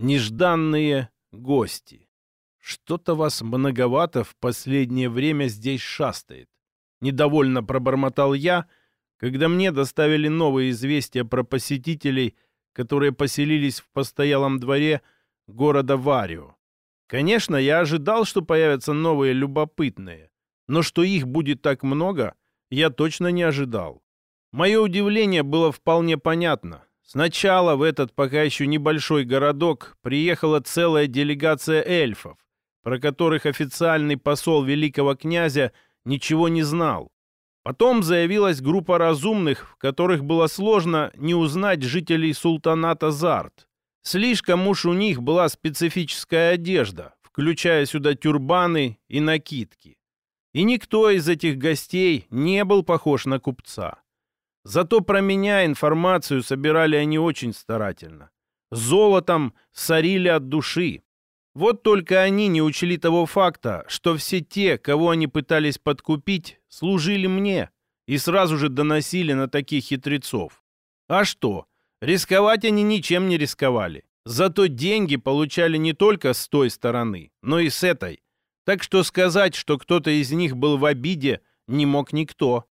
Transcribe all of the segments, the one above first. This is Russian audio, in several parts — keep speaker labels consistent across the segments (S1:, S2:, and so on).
S1: Нежданные гости. Что-то вас многовато в последнее время здесь шастает. Недовольно пробормотал я, когда мне доставили новые известия про посетителей, которые поселились в постоялом дворе города Варио. Конечно, я ожидал, что появятся новые любопытные, но что их будет так много, я точно не ожидал. Мое удивление было вполне понятно. Сначала в этот пока еще небольшой городок приехала целая делегация эльфов, про которых официальный посол великого князя ничего не знал. Потом заявилась группа разумных, в которых было сложно не узнать жителей султаната Зарт. Слишком уж у них была специфическая одежда, включая сюда тюрбаны и накидки. И никто из этих гостей не был похож на купца. Зато про меня информацию собирали они очень старательно. Золотом сорили от души. Вот только они не учли того факта, что все те, кого они пытались подкупить, служили мне и сразу же доносили на таких хитрецов. А что? Рисковать они ничем не рисковали. Зато деньги получали не только с той стороны, но и с этой. Так что сказать, что кто-то из них был в обиде, не мог никто.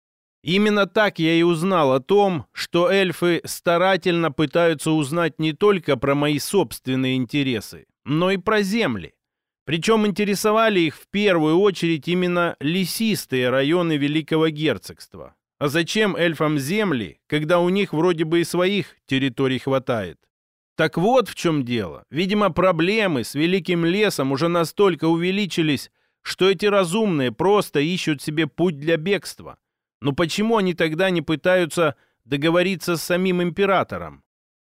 S1: Именно так я и узнал о том, что эльфы старательно пытаются узнать не только про мои собственные интересы, но и про земли. Причем интересовали их в первую очередь именно лесистые районы Великого Герцогства. А зачем эльфам земли, когда у них вроде бы и своих территорий хватает? Так вот в чем дело. Видимо, проблемы с Великим Лесом уже настолько увеличились, что эти разумные просто ищут себе путь для бегства. Но почему они тогда не пытаются договориться с самим императором?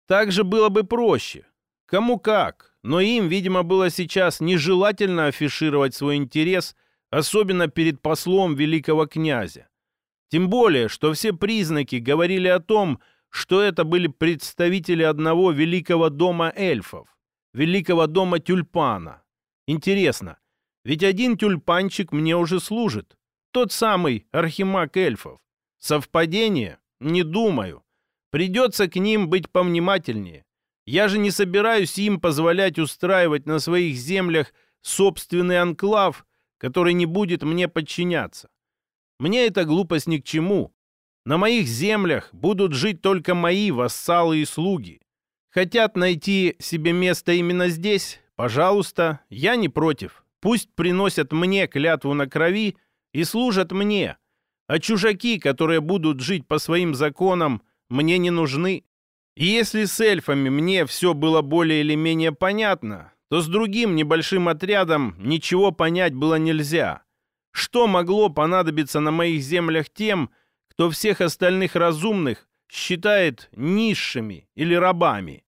S1: Так же было бы проще. Кому как, но им, видимо, было сейчас нежелательно афишировать свой интерес, особенно перед послом великого князя. Тем более, что все признаки говорили о том, что это были представители одного великого дома эльфов, великого дома тюльпана. Интересно, ведь один тюльпанчик мне уже служит. Тот самый архимаг эльфов. Совпадение? Не думаю. Придется к ним быть повнимательнее. Я же не собираюсь им позволять устраивать на своих землях собственный анклав, который не будет мне подчиняться. Мне эта глупость ни к чему. На моих землях будут жить только мои вассалы и слуги. Хотят найти себе место именно здесь? Пожалуйста, я не против. Пусть приносят мне клятву на крови и служат мне. А чужаки, которые будут жить по своим законам, мне не нужны. И если с эльфами мне все было более или менее понятно, то с другим небольшим отрядом ничего понять было нельзя. Что могло понадобиться на моих землях тем, кто всех остальных разумных считает низшими или рабами?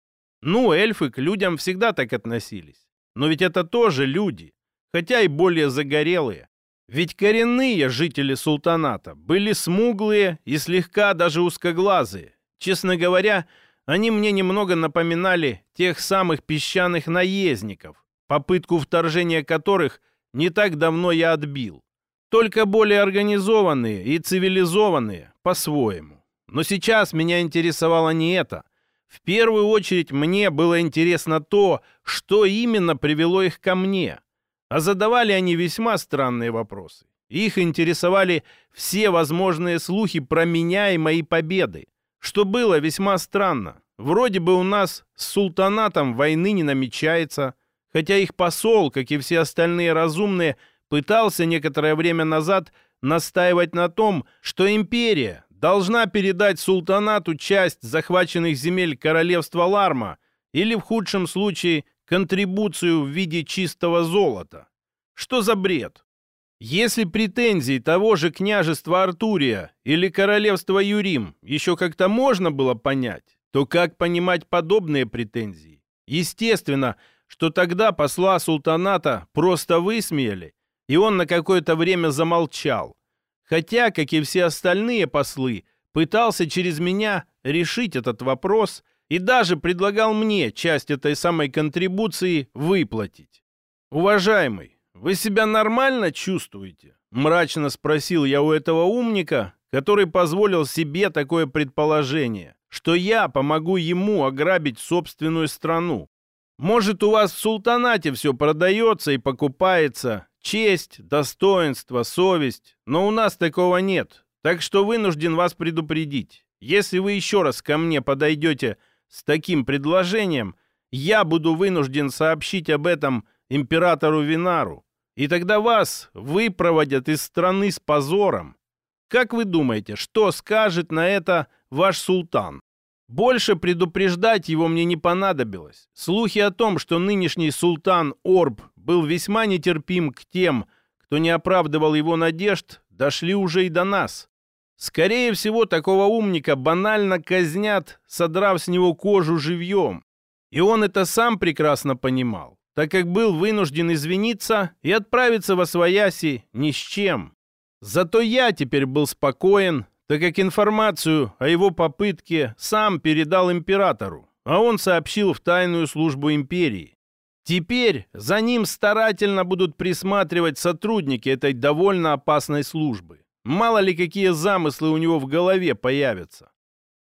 S1: Ну, эльфы к людям всегда так относились. Но ведь это тоже люди, хотя и более загорелые. Ведь коренные жители султаната были смуглые и слегка даже узкоглазые. Честно говоря, они мне немного напоминали тех самых песчаных наездников, попытку вторжения которых не так давно я отбил. Только более организованные и цивилизованные по-своему. Но сейчас меня интересовало не это. В первую очередь мне было интересно то, что именно привело их ко мне – а задавали они весьма странные вопросы. Их интересовали все возможные слухи про меня и мои победы, что было весьма странно. Вроде бы у нас с султанатом войны не намечается, хотя их посол, как и все остальные разумные, пытался некоторое время назад настаивать на том, что империя должна передать султанату часть захваченных земель королевства Ларма или, в худшем случае, контрибуцию в виде чистого золота. Что за бред? Если претензии того же княжества Артурия или королевства Юрим еще как-то можно было понять, то как понимать подобные претензии? Естественно, что тогда посла султаната просто высмеяли, и он на какое-то время замолчал. Хотя, как и все остальные послы, пытался через меня решить этот вопрос и даже предлагал мне часть этой самой контрибуции выплатить. Уважаемый, вы себя нормально чувствуете?» Мрачно спросил я у этого умника, который позволил себе такое предположение, что я помогу ему ограбить собственную страну. Может, у вас в султанате все продается и покупается, честь, достоинство, совесть, но у нас такого нет, так что вынужден вас предупредить. Если вы еще раз ко мне подойдете с таким предложением, я буду вынужден сообщить об этом императору Винару, и тогда вас выпроводят из страны с позором. Как вы думаете, что скажет на это ваш султан? Больше предупреждать его мне не понадобилось. Слухи о том, что нынешний султан Орб был весьма нетерпим к тем, кто не оправдывал его надежд, дошли уже и до нас. Скорее всего, такого умника банально казнят, содрав с него кожу живьем. И он это сам прекрасно понимал, так как был вынужден извиниться и отправиться во свояси ни с чем. Зато я теперь был спокоен, так как информацию о его попытке сам передал императору, а он сообщил в тайную службу империи. Теперь за ним старательно будут присматривать сотрудники этой довольно опасной службы. Мало ли какие замыслы у него в голове появятся.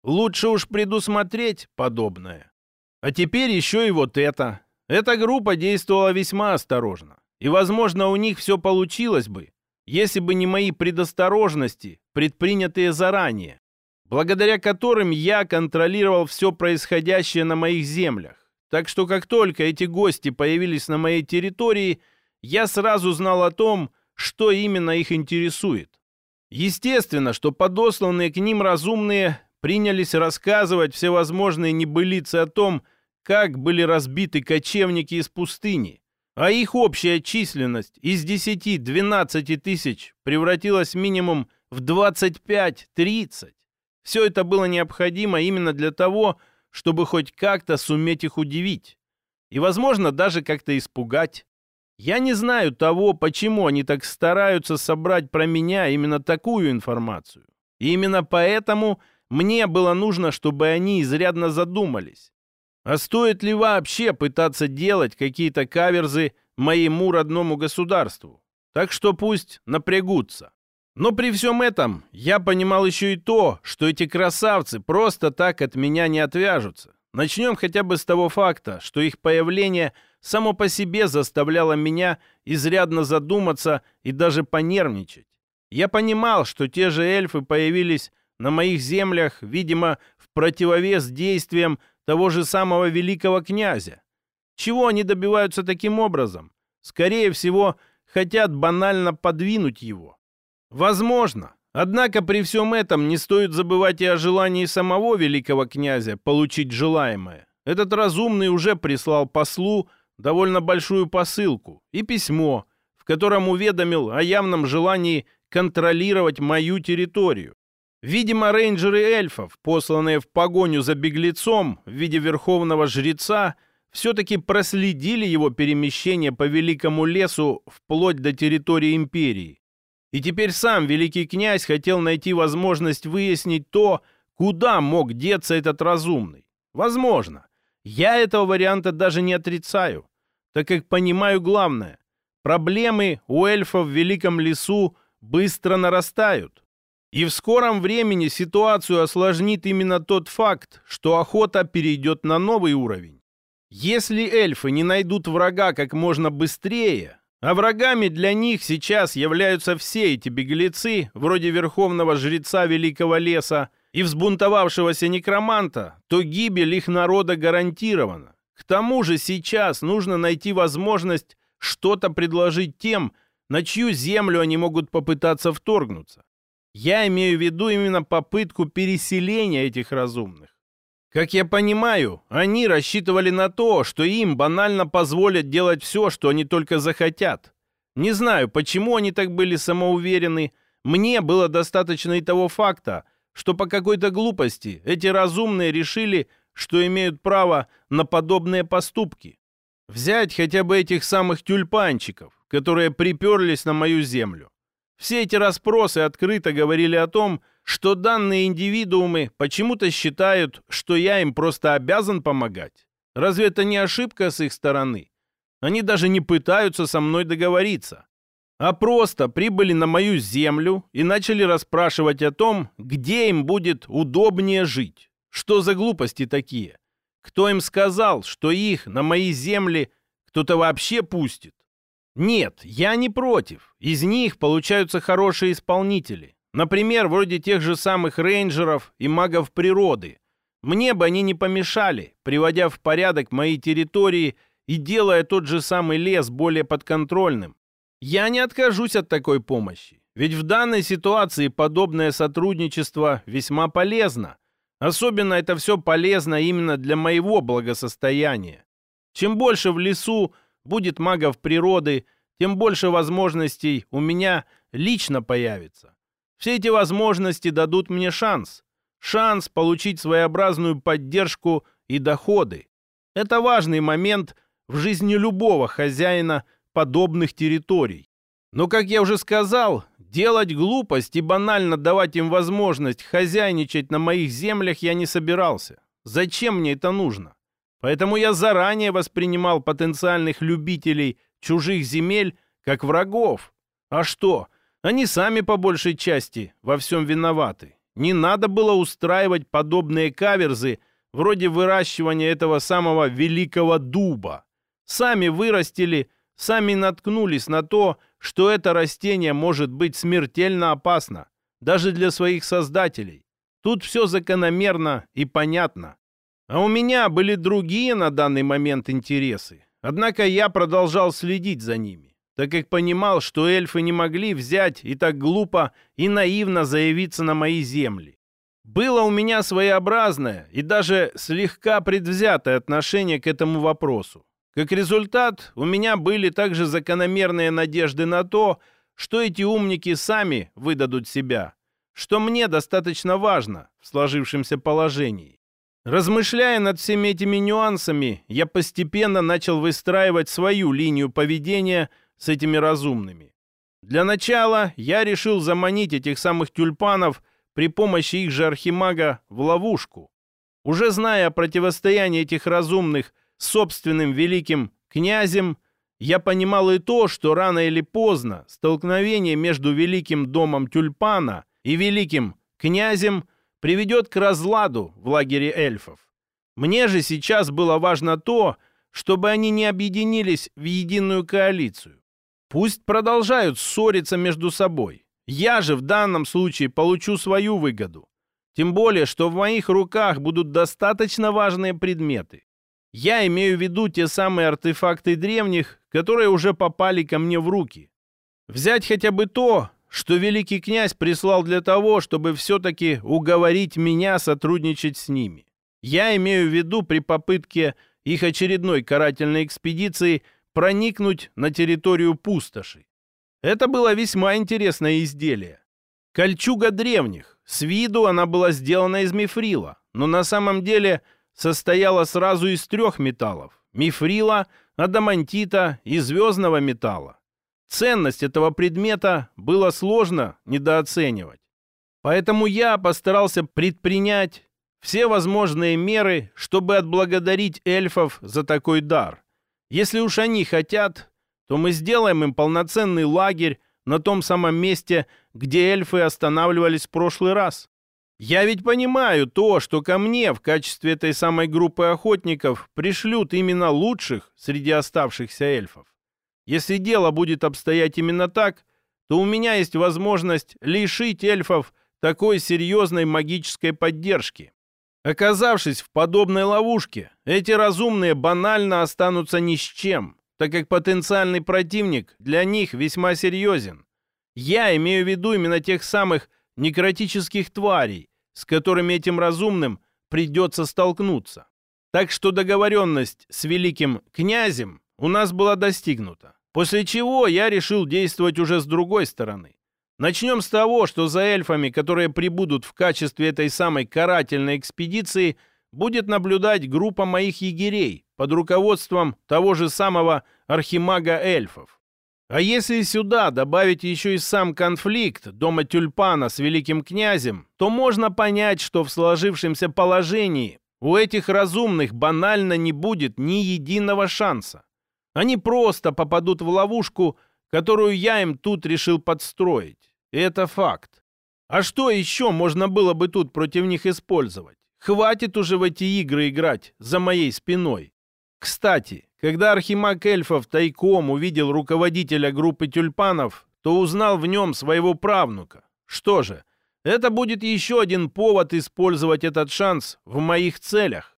S1: Лучше уж предусмотреть подобное. А теперь еще и вот это. Эта группа действовала весьма осторожно. И, возможно, у них все получилось бы, если бы не мои предосторожности, предпринятые заранее, благодаря которым я контролировал все происходящее на моих землях. Так что как только эти гости появились на моей территории, я сразу знал о том, что именно их интересует. Естественно, что подосланные к ним разумные принялись рассказывать всевозможные небылицы о том, как были разбиты кочевники из пустыни, а их общая численность из 10-12 тысяч превратилась минимум в 25-30. Все это было необходимо именно для того, чтобы хоть как-то суметь их удивить. И, возможно, даже как-то испугать. Я не знаю того, почему они так стараются собрать про меня именно такую информацию. И именно поэтому мне было нужно, чтобы они изрядно задумались. А стоит ли вообще пытаться делать какие-то каверзы моему родному государству? Так что пусть напрягутся. Но при всем этом я понимал еще и то, что эти красавцы просто так от меня не отвяжутся. Начнем хотя бы с того факта, что их появление само по себе заставляло меня изрядно задуматься и даже понервничать. Я понимал, что те же эльфы появились на моих землях, видимо, в противовес действиям того же самого великого князя. Чего они добиваются таким образом? Скорее всего, хотят банально подвинуть его. Возможно. Однако при всем этом не стоит забывать и о желании самого великого князя получить желаемое. Этот разумный уже прислал послу довольно большую посылку и письмо, в котором уведомил о явном желании контролировать мою территорию. Видимо, рейнджеры эльфов, посланные в погоню за беглецом в виде верховного жреца, все-таки проследили его перемещение по великому лесу вплоть до территории империи. И теперь сам великий князь хотел найти возможность выяснить то, куда мог деться этот разумный. Возможно. Я этого варианта даже не отрицаю, так как понимаю главное. Проблемы у эльфов в великом лесу быстро нарастают. И в скором времени ситуацию осложнит именно тот факт, что охота перейдет на новый уровень. Если эльфы не найдут врага как можно быстрее, а врагами для них сейчас являются все эти беглецы, вроде верховного жреца Великого Леса и взбунтовавшегося некроманта, то гибель их народа гарантирована. К тому же сейчас нужно найти возможность что-то предложить тем, на чью землю они могут попытаться вторгнуться. Я имею в виду именно попытку переселения этих разумных. Как я понимаю, они рассчитывали на то, что им банально позволят делать все, что они только захотят. Не знаю, почему они так были самоуверены. Мне было достаточно и того факта, что по какой-то глупости эти разумные решили, что имеют право на подобные поступки. Взять хотя бы этих самых тюльпанчиков, которые приперлись на мою землю. Все эти расспросы открыто говорили о том, что данные индивидуумы почему-то считают, что я им просто обязан помогать. Разве это не ошибка с их стороны? Они даже не пытаются со мной договориться, а просто прибыли на мою землю и начали расспрашивать о том, где им будет удобнее жить. Что за глупости такие? Кто им сказал, что их на мои земли кто-то вообще пустит? Нет, я не против. Из них получаются хорошие исполнители. Например, вроде тех же самых рейнджеров и магов природы. Мне бы они не помешали, приводя в порядок мои территории и делая тот же самый лес более подконтрольным. Я не откажусь от такой помощи. Ведь в данной ситуации подобное сотрудничество весьма полезно. Особенно это все полезно именно для моего благосостояния. Чем больше в лесу будет магов природы, тем больше возможностей у меня лично появится. Все эти возможности дадут мне шанс. Шанс получить своеобразную поддержку и доходы. Это важный момент в жизни любого хозяина подобных территорий. Но, как я уже сказал, делать глупость и банально давать им возможность хозяйничать на моих землях я не собирался. Зачем мне это нужно? Поэтому я заранее воспринимал потенциальных любителей чужих земель как врагов. А что? Они сами по большей части во всем виноваты. Не надо было устраивать подобные каверзы вроде выращивания этого самого великого дуба. Сами вырастили, сами наткнулись на то, что это растение может быть смертельно опасно, даже для своих создателей. Тут все закономерно и понятно. А у меня были другие на данный момент интересы. Однако я продолжал следить за ними, так как понимал, что эльфы не могли взять и так глупо и наивно заявиться на мои земли. Было у меня своеобразное и даже слегка предвзятое отношение к этому вопросу. Как результат, у меня были также закономерные надежды на то, что эти умники сами выдадут себя, что мне достаточно важно в сложившемся положении. Размышляя над всеми этими нюансами, я постепенно начал выстраивать свою линию поведения с этими разумными. Для начала я решил заманить этих самых тюльпанов при помощи их же архимага в ловушку. Уже зная о противостоянии этих разумных собственным великим князем, я понимал и то, что рано или поздно столкновение между великим домом тюльпана и великим князем приведет к разладу в лагере эльфов. Мне же сейчас было важно то, чтобы они не объединились в единую коалицию. Пусть продолжают ссориться между собой. Я же в данном случае получу свою выгоду. Тем более, что в моих руках будут достаточно важные предметы. Я имею в виду те самые артефакты древних, которые уже попали ко мне в руки. Взять хотя бы то, что великий князь прислал для того, чтобы все-таки уговорить меня сотрудничать с ними. Я имею в виду при попытке их очередной карательной экспедиции проникнуть на территорию пустоши. Это было весьма интересное изделие. Кольчуга древних. С виду она была сделана из мифрила, но на самом деле – состояла сразу из трех металлов – мифрила, адамантита и звездного металла. Ценность этого предмета было сложно недооценивать. Поэтому я постарался предпринять все возможные меры, чтобы отблагодарить эльфов за такой дар. Если уж они хотят, то мы сделаем им полноценный лагерь на том самом месте, где эльфы останавливались в прошлый раз. Я ведь понимаю то, что ко мне в качестве этой самой группы охотников пришлют именно лучших среди оставшихся эльфов. Если дело будет обстоять именно так, то у меня есть возможность лишить эльфов такой серьезной магической поддержки. Оказавшись в подобной ловушке, эти разумные банально останутся ни с чем, так как потенциальный противник для них весьма серьезен. Я имею в виду именно тех самых некротических тварей, с которыми этим разумным придется столкнуться. Так что договоренность с великим князем у нас была достигнута. После чего я решил действовать уже с другой стороны. Начнем с того, что за эльфами, которые прибудут в качестве этой самой карательной экспедиции, будет наблюдать группа моих егерей под руководством того же самого архимага эльфов. А если сюда добавить еще и сам конфликт дома Тюльпана с великим князем, то можно понять, что в сложившемся положении у этих разумных банально не будет ни единого шанса. Они просто попадут в ловушку, которую я им тут решил подстроить. Это факт. А что еще можно было бы тут против них использовать? Хватит уже в эти игры играть за моей спиной. Кстати, когда архимаг эльфов тайком увидел руководителя группы тюльпанов, то узнал в нем своего правнука. Что же, это будет еще один повод использовать этот шанс в моих целях.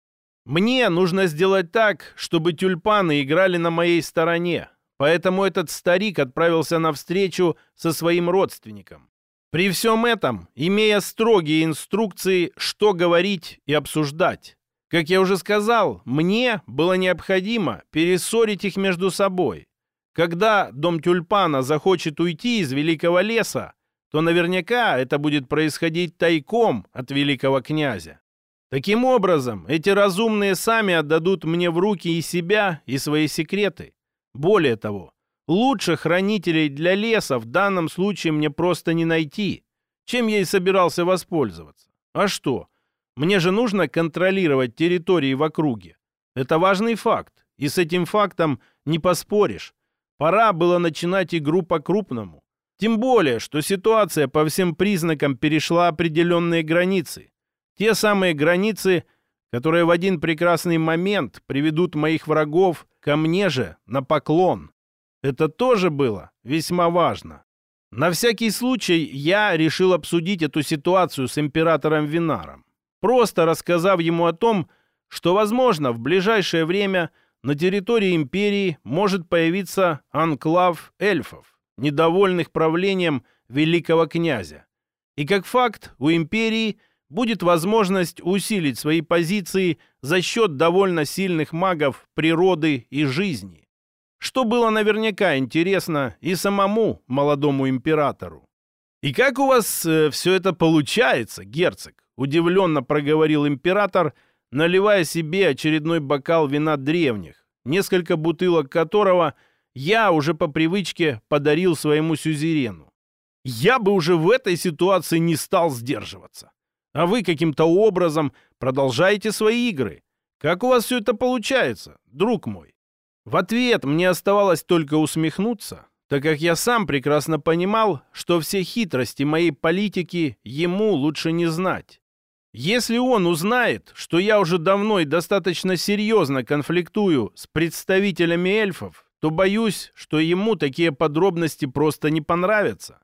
S1: Мне нужно сделать так, чтобы тюльпаны играли на моей стороне. Поэтому этот старик отправился на встречу со своим родственником. При всем этом, имея строгие инструкции, что говорить и обсуждать. Как я уже сказал, мне было необходимо перессорить их между собой. Когда дом тюльпана захочет уйти из великого леса, то наверняка это будет происходить тайком от великого князя. Таким образом, эти разумные сами отдадут мне в руки и себя, и свои секреты. Более того, лучше хранителей для леса в данном случае мне просто не найти, чем я и собирался воспользоваться. А что? Мне же нужно контролировать территории в округе. Это важный факт, и с этим фактом не поспоришь. Пора было начинать игру по-крупному. Тем более, что ситуация по всем признакам перешла определенные границы. Те самые границы, которые в один прекрасный момент приведут моих врагов ко мне же на поклон. Это тоже было весьма важно. На всякий случай я решил обсудить эту ситуацию с императором Винаром, просто рассказав ему о том, что, возможно, в ближайшее время на территории империи может появиться анклав эльфов, недовольных правлением великого князя. И как факт, у империи будет возможность усилить свои позиции за счет довольно сильных магов природы и жизни, что было наверняка интересно и самому молодому императору. «И как у вас э, все это получается, герцог?» — удивленно проговорил император, наливая себе очередной бокал вина древних, несколько бутылок которого я уже по привычке подарил своему сюзерену. Я бы уже в этой ситуации не стал сдерживаться а вы каким-то образом продолжаете свои игры. Как у вас все это получается, друг мой?» В ответ мне оставалось только усмехнуться, так как я сам прекрасно понимал, что все хитрости моей политики ему лучше не знать. Если он узнает, что я уже давно и достаточно серьезно конфликтую с представителями эльфов, то боюсь, что ему такие подробности просто не понравятся.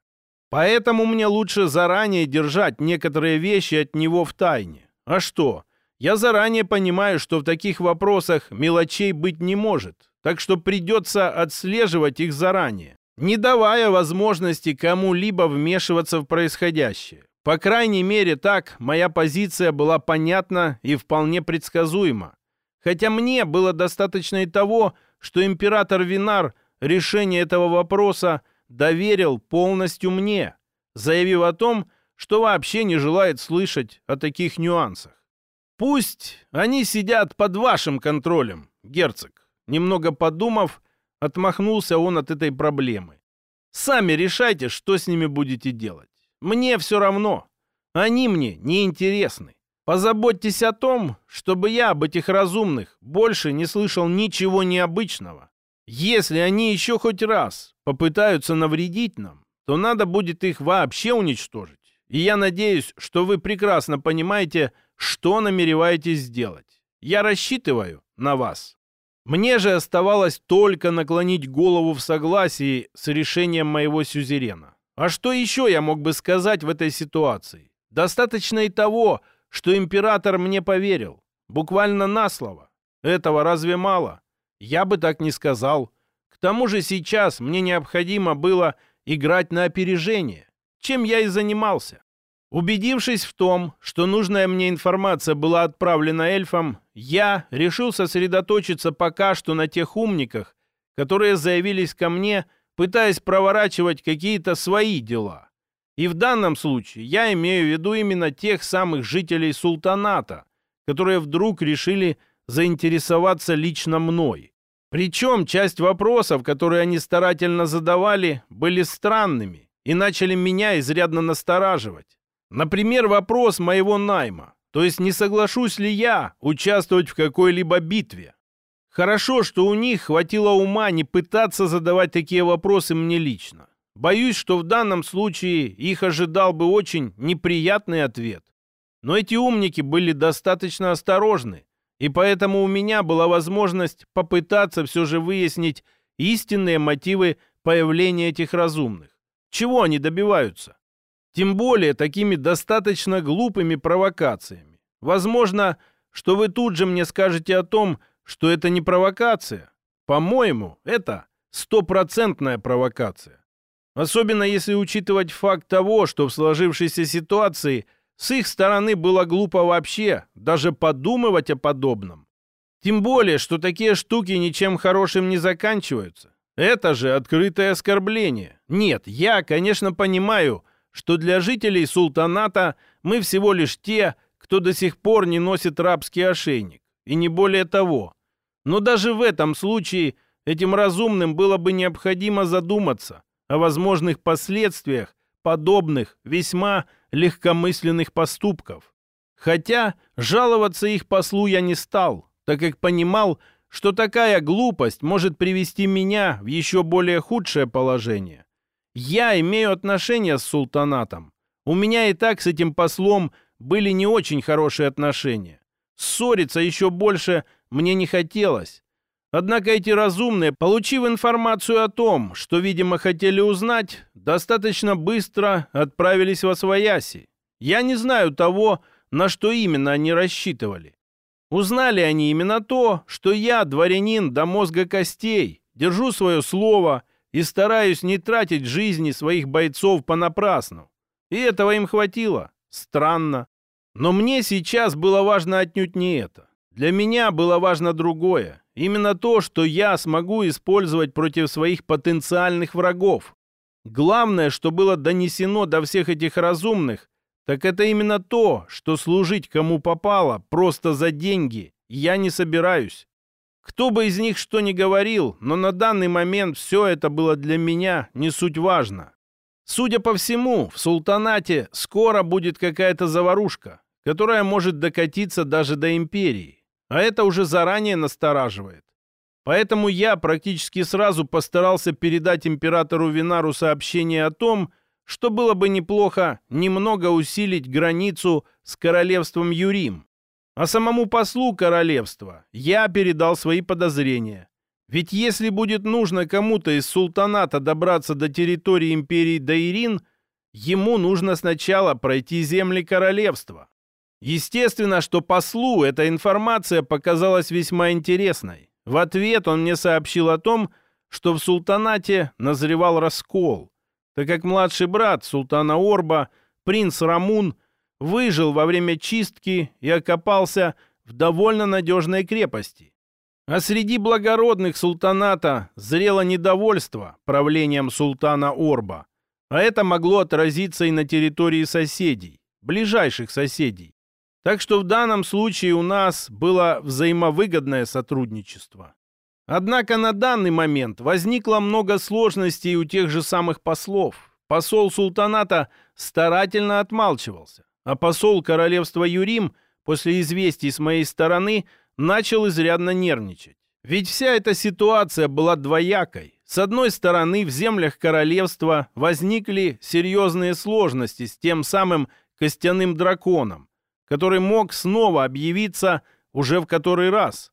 S1: Поэтому мне лучше заранее держать некоторые вещи от него в тайне. А что? Я заранее понимаю, что в таких вопросах мелочей быть не может, так что придется отслеживать их заранее, не давая возможности кому-либо вмешиваться в происходящее. По крайней мере, так моя позиция была понятна и вполне предсказуема. Хотя мне было достаточно и того, что император Винар решение этого вопроса доверил полностью мне, заявив о том, что вообще не желает слышать о таких нюансах. Пусть они сидят под вашим контролем, герцог. Немного подумав, отмахнулся он от этой проблемы. Сами решайте, что с ними будете делать. Мне все равно. Они мне не интересны. Позаботьтесь о том, чтобы я об этих разумных больше не слышал ничего необычного. Если они еще хоть раз попытаются навредить нам, то надо будет их вообще уничтожить. И я надеюсь, что вы прекрасно понимаете, что намереваетесь сделать. Я рассчитываю на вас. Мне же оставалось только наклонить голову в согласии с решением моего сюзерена. А что еще я мог бы сказать в этой ситуации? Достаточно и того, что император мне поверил. Буквально на слово. Этого разве мало? Я бы так не сказал. Тому же сейчас мне необходимо было играть на опережение, чем я и занимался. Убедившись в том, что нужная мне информация была отправлена эльфам, я решил сосредоточиться пока что на тех умниках, которые заявились ко мне, пытаясь проворачивать какие-то свои дела. И в данном случае я имею в виду именно тех самых жителей султаната, которые вдруг решили заинтересоваться лично мной. Причем часть вопросов, которые они старательно задавали, были странными и начали меня изрядно настораживать. Например, вопрос моего найма. То есть не соглашусь ли я участвовать в какой-либо битве. Хорошо, что у них хватило ума не пытаться задавать такие вопросы мне лично. Боюсь, что в данном случае их ожидал бы очень неприятный ответ. Но эти умники были достаточно осторожны, и поэтому у меня была возможность попытаться все же выяснить истинные мотивы появления этих разумных. Чего они добиваются? Тем более такими достаточно глупыми провокациями. Возможно, что вы тут же мне скажете о том, что это не провокация. По-моему, это стопроцентная провокация. Особенно если учитывать факт того, что в сложившейся ситуации с их стороны было глупо вообще даже подумывать о подобном. Тем более, что такие штуки ничем хорошим не заканчиваются. Это же открытое оскорбление. Нет, я, конечно, понимаю, что для жителей султаната мы всего лишь те, кто до сих пор не носит рабский ошейник, и не более того. Но даже в этом случае этим разумным было бы необходимо задуматься о возможных последствиях подобных весьма легкомысленных поступков. Хотя жаловаться их послу я не стал, так как понимал, что такая глупость может привести меня в еще более худшее положение. Я имею отношения с султанатом. У меня и так с этим послом были не очень хорошие отношения. Ссориться еще больше мне не хотелось. Однако эти разумные, получив информацию о том, что, видимо, хотели узнать, достаточно быстро отправились во свояси. Я не знаю того, на что именно они рассчитывали. Узнали они именно то, что я, дворянин до мозга костей, держу свое слово и стараюсь не тратить жизни своих бойцов понапрасну. И этого им хватило. Странно. Но мне сейчас было важно отнюдь не это. Для меня было важно другое. Именно то, что я смогу использовать против своих потенциальных врагов. Главное, что было донесено до всех этих разумных, так это именно то, что служить кому попало просто за деньги я не собираюсь. Кто бы из них что ни говорил, но на данный момент все это было для меня не суть важно. Судя по всему, в султанате скоро будет какая-то заварушка, которая может докатиться даже до империи. А это уже заранее настораживает. Поэтому я практически сразу постарался передать императору Винару сообщение о том, что было бы неплохо немного усилить границу с королевством Юрим, а самому послу королевства я передал свои подозрения. Ведь если будет нужно кому-то из султаната добраться до территории империи Дайрин, ему нужно сначала пройти земли королевства. Естественно, что послу эта информация показалась весьма интересной. В ответ он мне сообщил о том, что в султанате назревал раскол, так как младший брат султана Орба, принц Рамун, выжил во время чистки и окопался в довольно надежной крепости. А среди благородных султаната зрело недовольство правлением султана Орба, а это могло отразиться и на территории соседей, ближайших соседей. Так что в данном случае у нас было взаимовыгодное сотрудничество. Однако на данный момент возникло много сложностей у тех же самых послов. Посол султаната старательно отмалчивался а посол королевства Юрим после известий с моей стороны начал изрядно нервничать. Ведь вся эта ситуация была двоякой. С одной стороны, в землях королевства возникли серьезные сложности с тем самым костяным драконом, который мог снова объявиться уже в который раз.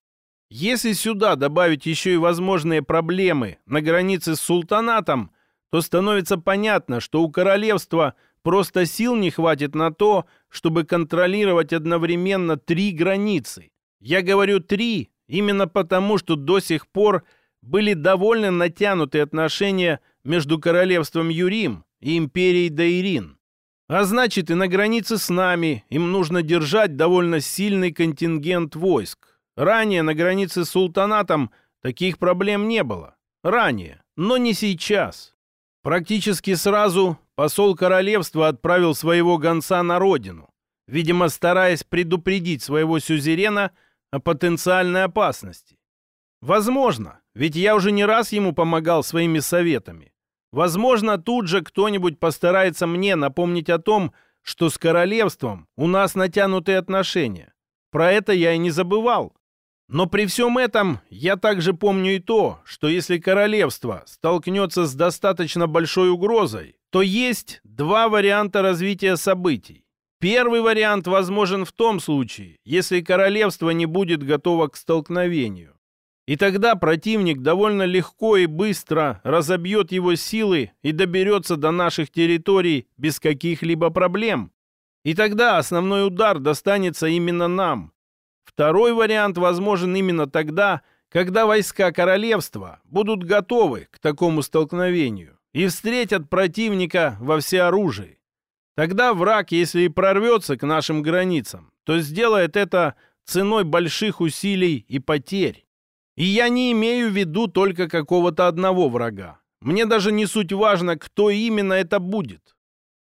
S1: Если сюда добавить еще и возможные проблемы на границе с султанатом, то становится понятно, что у королевства – Просто сил не хватит на то, чтобы контролировать одновременно три границы. Я говорю три, именно потому, что до сих пор были довольно натянутые отношения между королевством Юрим и империей Дайрин. А значит, и на границе с нами им нужно держать довольно сильный контингент войск. Ранее на границе с султанатом таких проблем не было. Ранее, но не сейчас. Практически сразу посол королевства отправил своего гонца на родину, видимо, стараясь предупредить своего сюзерена о потенциальной опасности. Возможно, ведь я уже не раз ему помогал своими советами. Возможно, тут же кто-нибудь постарается мне напомнить о том, что с королевством у нас натянутые отношения. Про это я и не забывал. Но при всем этом я также помню и то, что если королевство столкнется с достаточно большой угрозой, то есть два варианта развития событий. Первый вариант возможен в том случае, если королевство не будет готово к столкновению. И тогда противник довольно легко и быстро разобьет его силы и доберется до наших территорий без каких-либо проблем. И тогда основной удар достанется именно нам. Второй вариант возможен именно тогда, когда войска королевства будут готовы к такому столкновению и встретят противника во всеоружии. Тогда враг, если и прорвется к нашим границам, то сделает это ценой больших усилий и потерь. И я не имею в виду только какого-то одного врага. Мне даже не суть важно, кто именно это будет.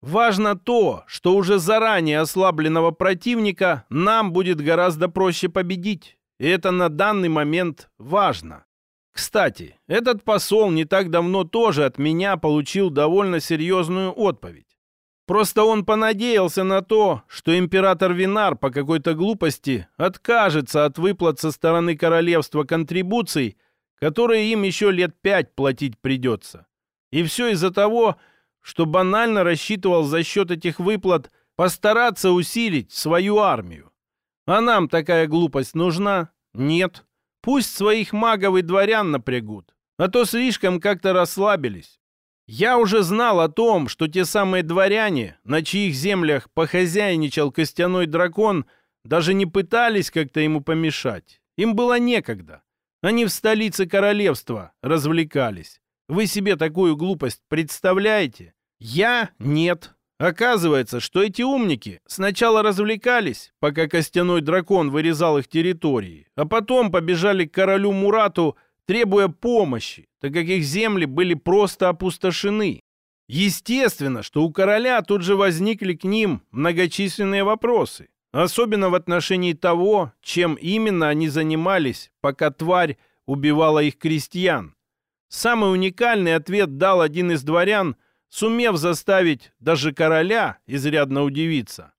S1: Важно то, что уже заранее ослабленного противника нам будет гораздо проще победить. И это на данный момент важно. Кстати, этот посол не так давно тоже от меня получил довольно серьезную отповедь. Просто он понадеялся на то, что император Винар по какой-то глупости откажется от выплат со стороны королевства контрибуций, которые им еще лет пять платить придется. И все из-за того, что банально рассчитывал за счет этих выплат постараться усилить свою армию. А нам такая глупость нужна? Нет. Пусть своих магов и дворян напрягут, а то слишком как-то расслабились. Я уже знал о том, что те самые дворяне, на чьих землях похозяйничал костяной дракон, даже не пытались как-то ему помешать. Им было некогда. Они в столице королевства развлекались. Вы себе такую глупость представляете? Я — нет. Оказывается, что эти умники сначала развлекались, пока костяной дракон вырезал их территории, а потом побежали к королю Мурату требуя помощи, так как их земли были просто опустошены. Естественно, что у короля тут же возникли к ним многочисленные вопросы, особенно в отношении того, чем именно они занимались, пока тварь убивала их крестьян. Самый уникальный ответ дал один из дворян, сумев заставить даже короля изрядно удивиться.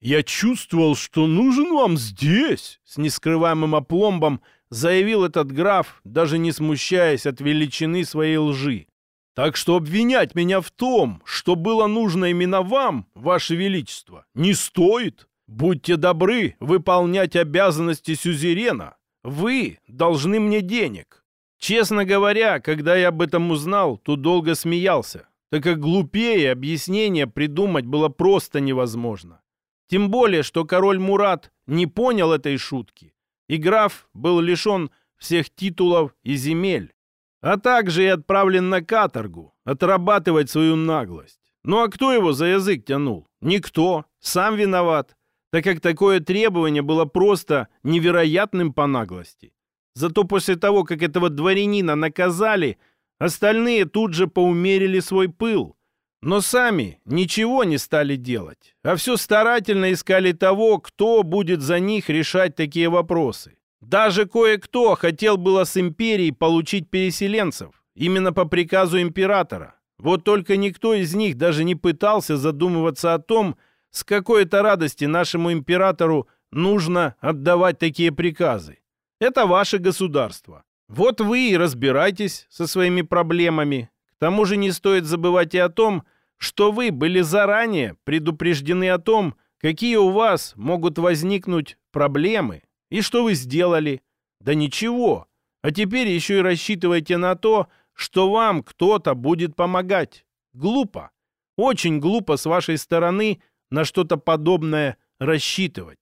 S1: «Я чувствовал, что нужен вам здесь!» С нескрываемым опломбом заявил этот граф, даже не смущаясь от величины своей лжи. Так что обвинять меня в том, что было нужно именно вам, ваше величество, не стоит. Будьте добры выполнять обязанности сюзерена. Вы должны мне денег. Честно говоря, когда я об этом узнал, то долго смеялся, так как глупее объяснение придумать было просто невозможно. Тем более, что король Мурат не понял этой шутки и граф был лишен всех титулов и земель, а также и отправлен на каторгу отрабатывать свою наглость. Ну а кто его за язык тянул? Никто. Сам виноват, так как такое требование было просто невероятным по наглости. Зато после того, как этого дворянина наказали, остальные тут же поумерили свой пыл. Но сами ничего не стали делать, а все старательно искали того, кто будет за них решать такие вопросы. Даже кое-кто хотел было с империей получить переселенцев, именно по приказу императора. Вот только никто из них даже не пытался задумываться о том, с какой-то радости нашему императору нужно отдавать такие приказы. Это ваше государство. Вот вы и разбирайтесь со своими проблемами, тому же не стоит забывать и о том, что вы были заранее предупреждены о том, какие у вас могут возникнуть проблемы, и что вы сделали. Да ничего. А теперь еще и рассчитывайте на то, что вам кто-то будет помогать. Глупо. Очень глупо с вашей стороны на что-то подобное рассчитывать.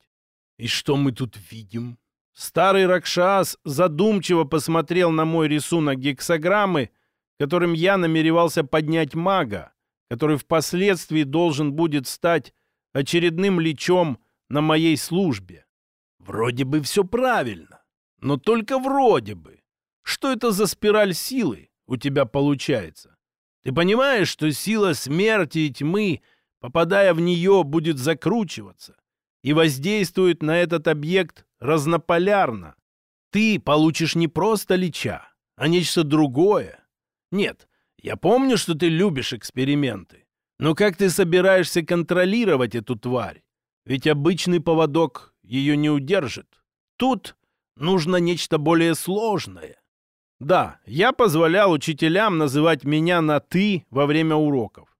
S1: И что мы тут видим? Старый Ракшас задумчиво посмотрел на мой рисунок гексограммы, которым я намеревался поднять мага, который впоследствии должен будет стать очередным лечом на моей службе. Вроде бы все правильно, но только вроде бы. Что это за спираль силы у тебя получается? Ты понимаешь, что сила смерти и тьмы, попадая в нее, будет закручиваться и воздействует на этот объект разнополярно. Ты получишь не просто леча, а нечто другое. Нет, я помню, что ты любишь эксперименты. Но как ты собираешься контролировать эту тварь? Ведь обычный поводок ее не удержит. Тут нужно нечто более сложное. Да, я позволял учителям называть меня на «ты» во время уроков.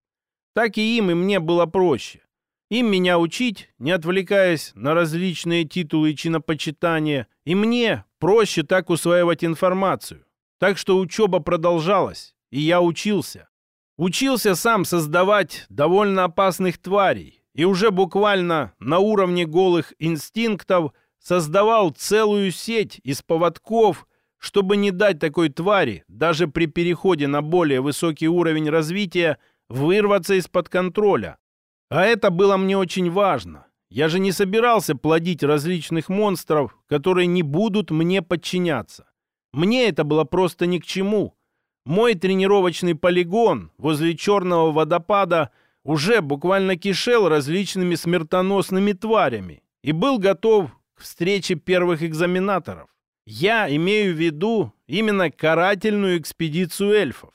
S1: Так и им, и мне было проще. Им меня учить, не отвлекаясь на различные титулы и чинопочитания, и мне проще так усваивать информацию. Так что учеба продолжалась, и я учился. Учился сам создавать довольно опасных тварей, и уже буквально на уровне голых инстинктов создавал целую сеть из поводков, чтобы не дать такой твари, даже при переходе на более высокий уровень развития, вырваться из-под контроля. А это было мне очень важно. Я же не собирался плодить различных монстров, которые не будут мне подчиняться. Мне это было просто ни к чему. Мой тренировочный полигон возле черного водопада уже буквально кишел различными смертоносными тварями и был готов к встрече первых экзаменаторов. Я имею в виду именно карательную экспедицию эльфов.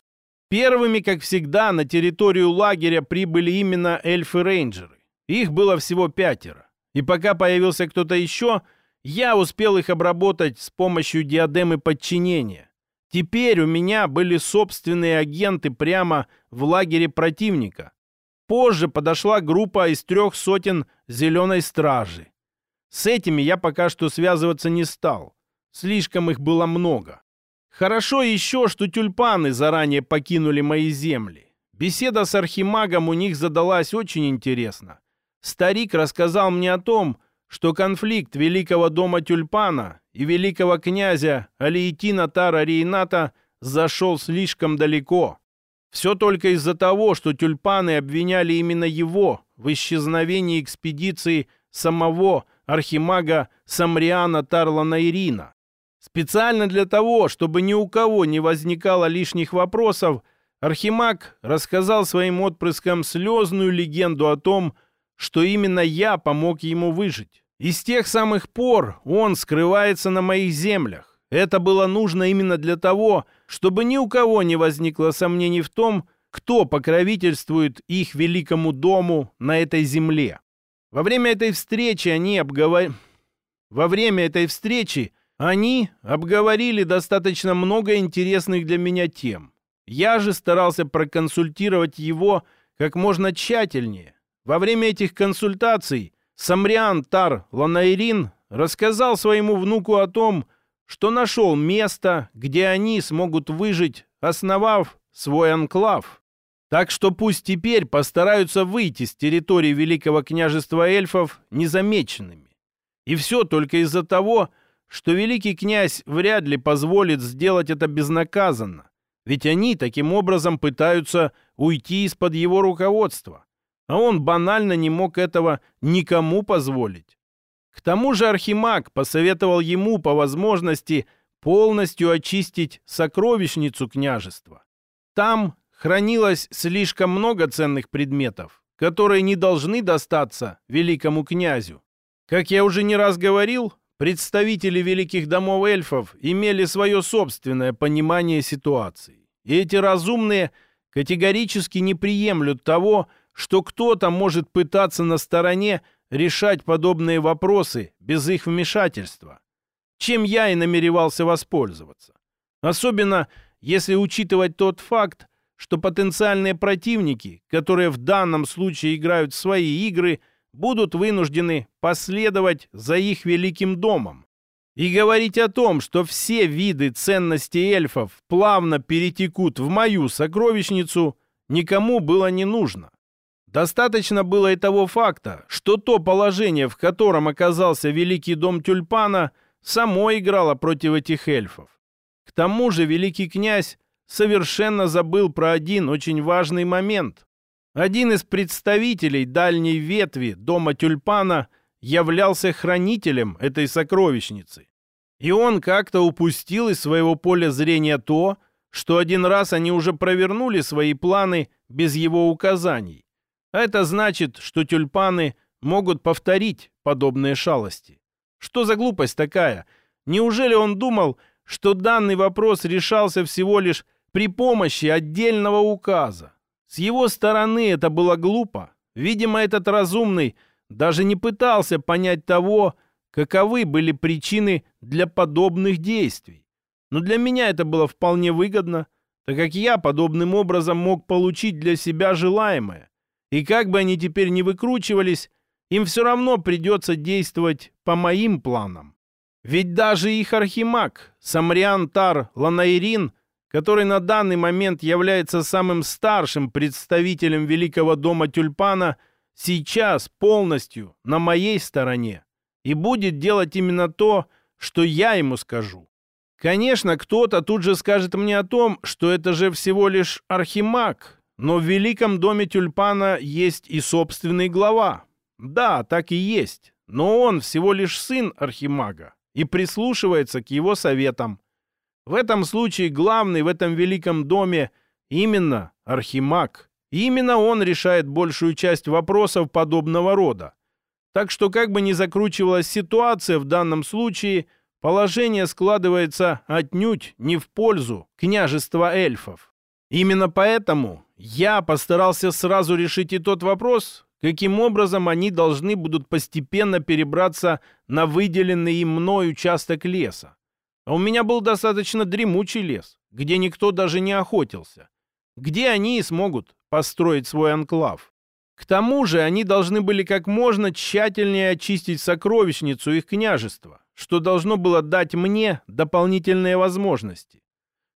S1: Первыми, как всегда, на территорию лагеря прибыли именно эльфы-рейнджеры. Их было всего пятеро. И пока появился кто-то еще, я успел их обработать с помощью диадемы подчинения. Теперь у меня были собственные агенты прямо в лагере противника. Позже подошла группа из трех сотен зеленой стражи. С этими я пока что связываться не стал. Слишком их было много. Хорошо еще, что тюльпаны заранее покинули мои земли. Беседа с архимагом у них задалась очень интересно. Старик рассказал мне о том, что конфликт Великого дома Тюльпана и великого князя Алиетина Тара Рейната зашел слишком далеко. Все только из-за того, что тюльпаны обвиняли именно его в исчезновении экспедиции самого архимага Самриана Тарлана Ирина. Специально для того, чтобы ни у кого не возникало лишних вопросов, Архимаг рассказал своим отпрыскам слезную легенду о том, что именно я помог ему выжить. И с тех самых пор он скрывается на моих землях. Это было нужно именно для того, чтобы ни у кого не возникло сомнений в том, кто покровительствует их великому дому на этой земле. Во время этой встречи они обговор... Во время этой встречи они обговорили достаточно много интересных для меня тем. Я же старался проконсультировать его как можно тщательнее. Во время этих консультаций Самриан Тар Ланайрин рассказал своему внуку о том, что нашел место, где они смогут выжить, основав свой анклав. Так что пусть теперь постараются выйти с территории Великого княжества эльфов незамеченными. И все только из-за того, что великий князь вряд ли позволит сделать это безнаказанно, ведь они таким образом пытаются уйти из-под его руководства, а он банально не мог этого никому позволить. К тому же Архимаг посоветовал ему по возможности полностью очистить сокровищницу княжества. Там хранилось слишком много ценных предметов, которые не должны достаться великому князю. Как я уже не раз говорил, Представители великих домов эльфов имели свое собственное понимание ситуации. И эти разумные категорически не приемлют того, что кто-то может пытаться на стороне решать подобные вопросы без их вмешательства, чем я и намеревался воспользоваться. Особенно если учитывать тот факт, что потенциальные противники, которые в данном случае играют в свои игры – будут вынуждены последовать за их великим домом. И говорить о том, что все виды ценностей эльфов плавно перетекут в мою сокровищницу, никому было не нужно. Достаточно было и того факта, что то положение, в котором оказался Великий дом Тюльпана, само играло против этих эльфов. К тому же Великий князь совершенно забыл про один очень важный момент. Один из представителей дальней ветви дома тюльпана являлся хранителем этой сокровищницы. И он как-то упустил из своего поля зрения то, что один раз они уже провернули свои планы без его указаний. Это значит, что тюльпаны могут повторить подобные шалости. Что за глупость такая? Неужели он думал, что данный вопрос решался всего лишь при помощи отдельного указа? С его стороны это было глупо. Видимо, этот разумный даже не пытался понять того, каковы были причины для подобных действий. Но для меня это было вполне выгодно, так как я подобным образом мог получить для себя желаемое. И как бы они теперь не выкручивались, им все равно придется действовать по моим планам. Ведь даже их архимаг, Самриан Тар Ланайрин, который на данный момент является самым старшим представителем Великого дома Тюльпана, сейчас полностью на моей стороне и будет делать именно то, что я ему скажу. Конечно, кто-то тут же скажет мне о том, что это же всего лишь архимаг, но в Великом доме Тюльпана есть и собственный глава. Да, так и есть, но он всего лишь сын архимага и прислушивается к его советам. В этом случае главный в этом великом доме именно архимаг. И именно он решает большую часть вопросов подобного рода. Так что как бы ни закручивалась ситуация в данном случае, положение складывается отнюдь не в пользу княжества эльфов. Именно поэтому я постарался сразу решить и тот вопрос, каким образом они должны будут постепенно перебраться на выделенный им мной участок леса. А у меня был достаточно дремучий лес, где никто даже не охотился. Где они и смогут построить свой анклав. К тому же они должны были как можно тщательнее очистить сокровищницу их княжества, что должно было дать мне дополнительные возможности.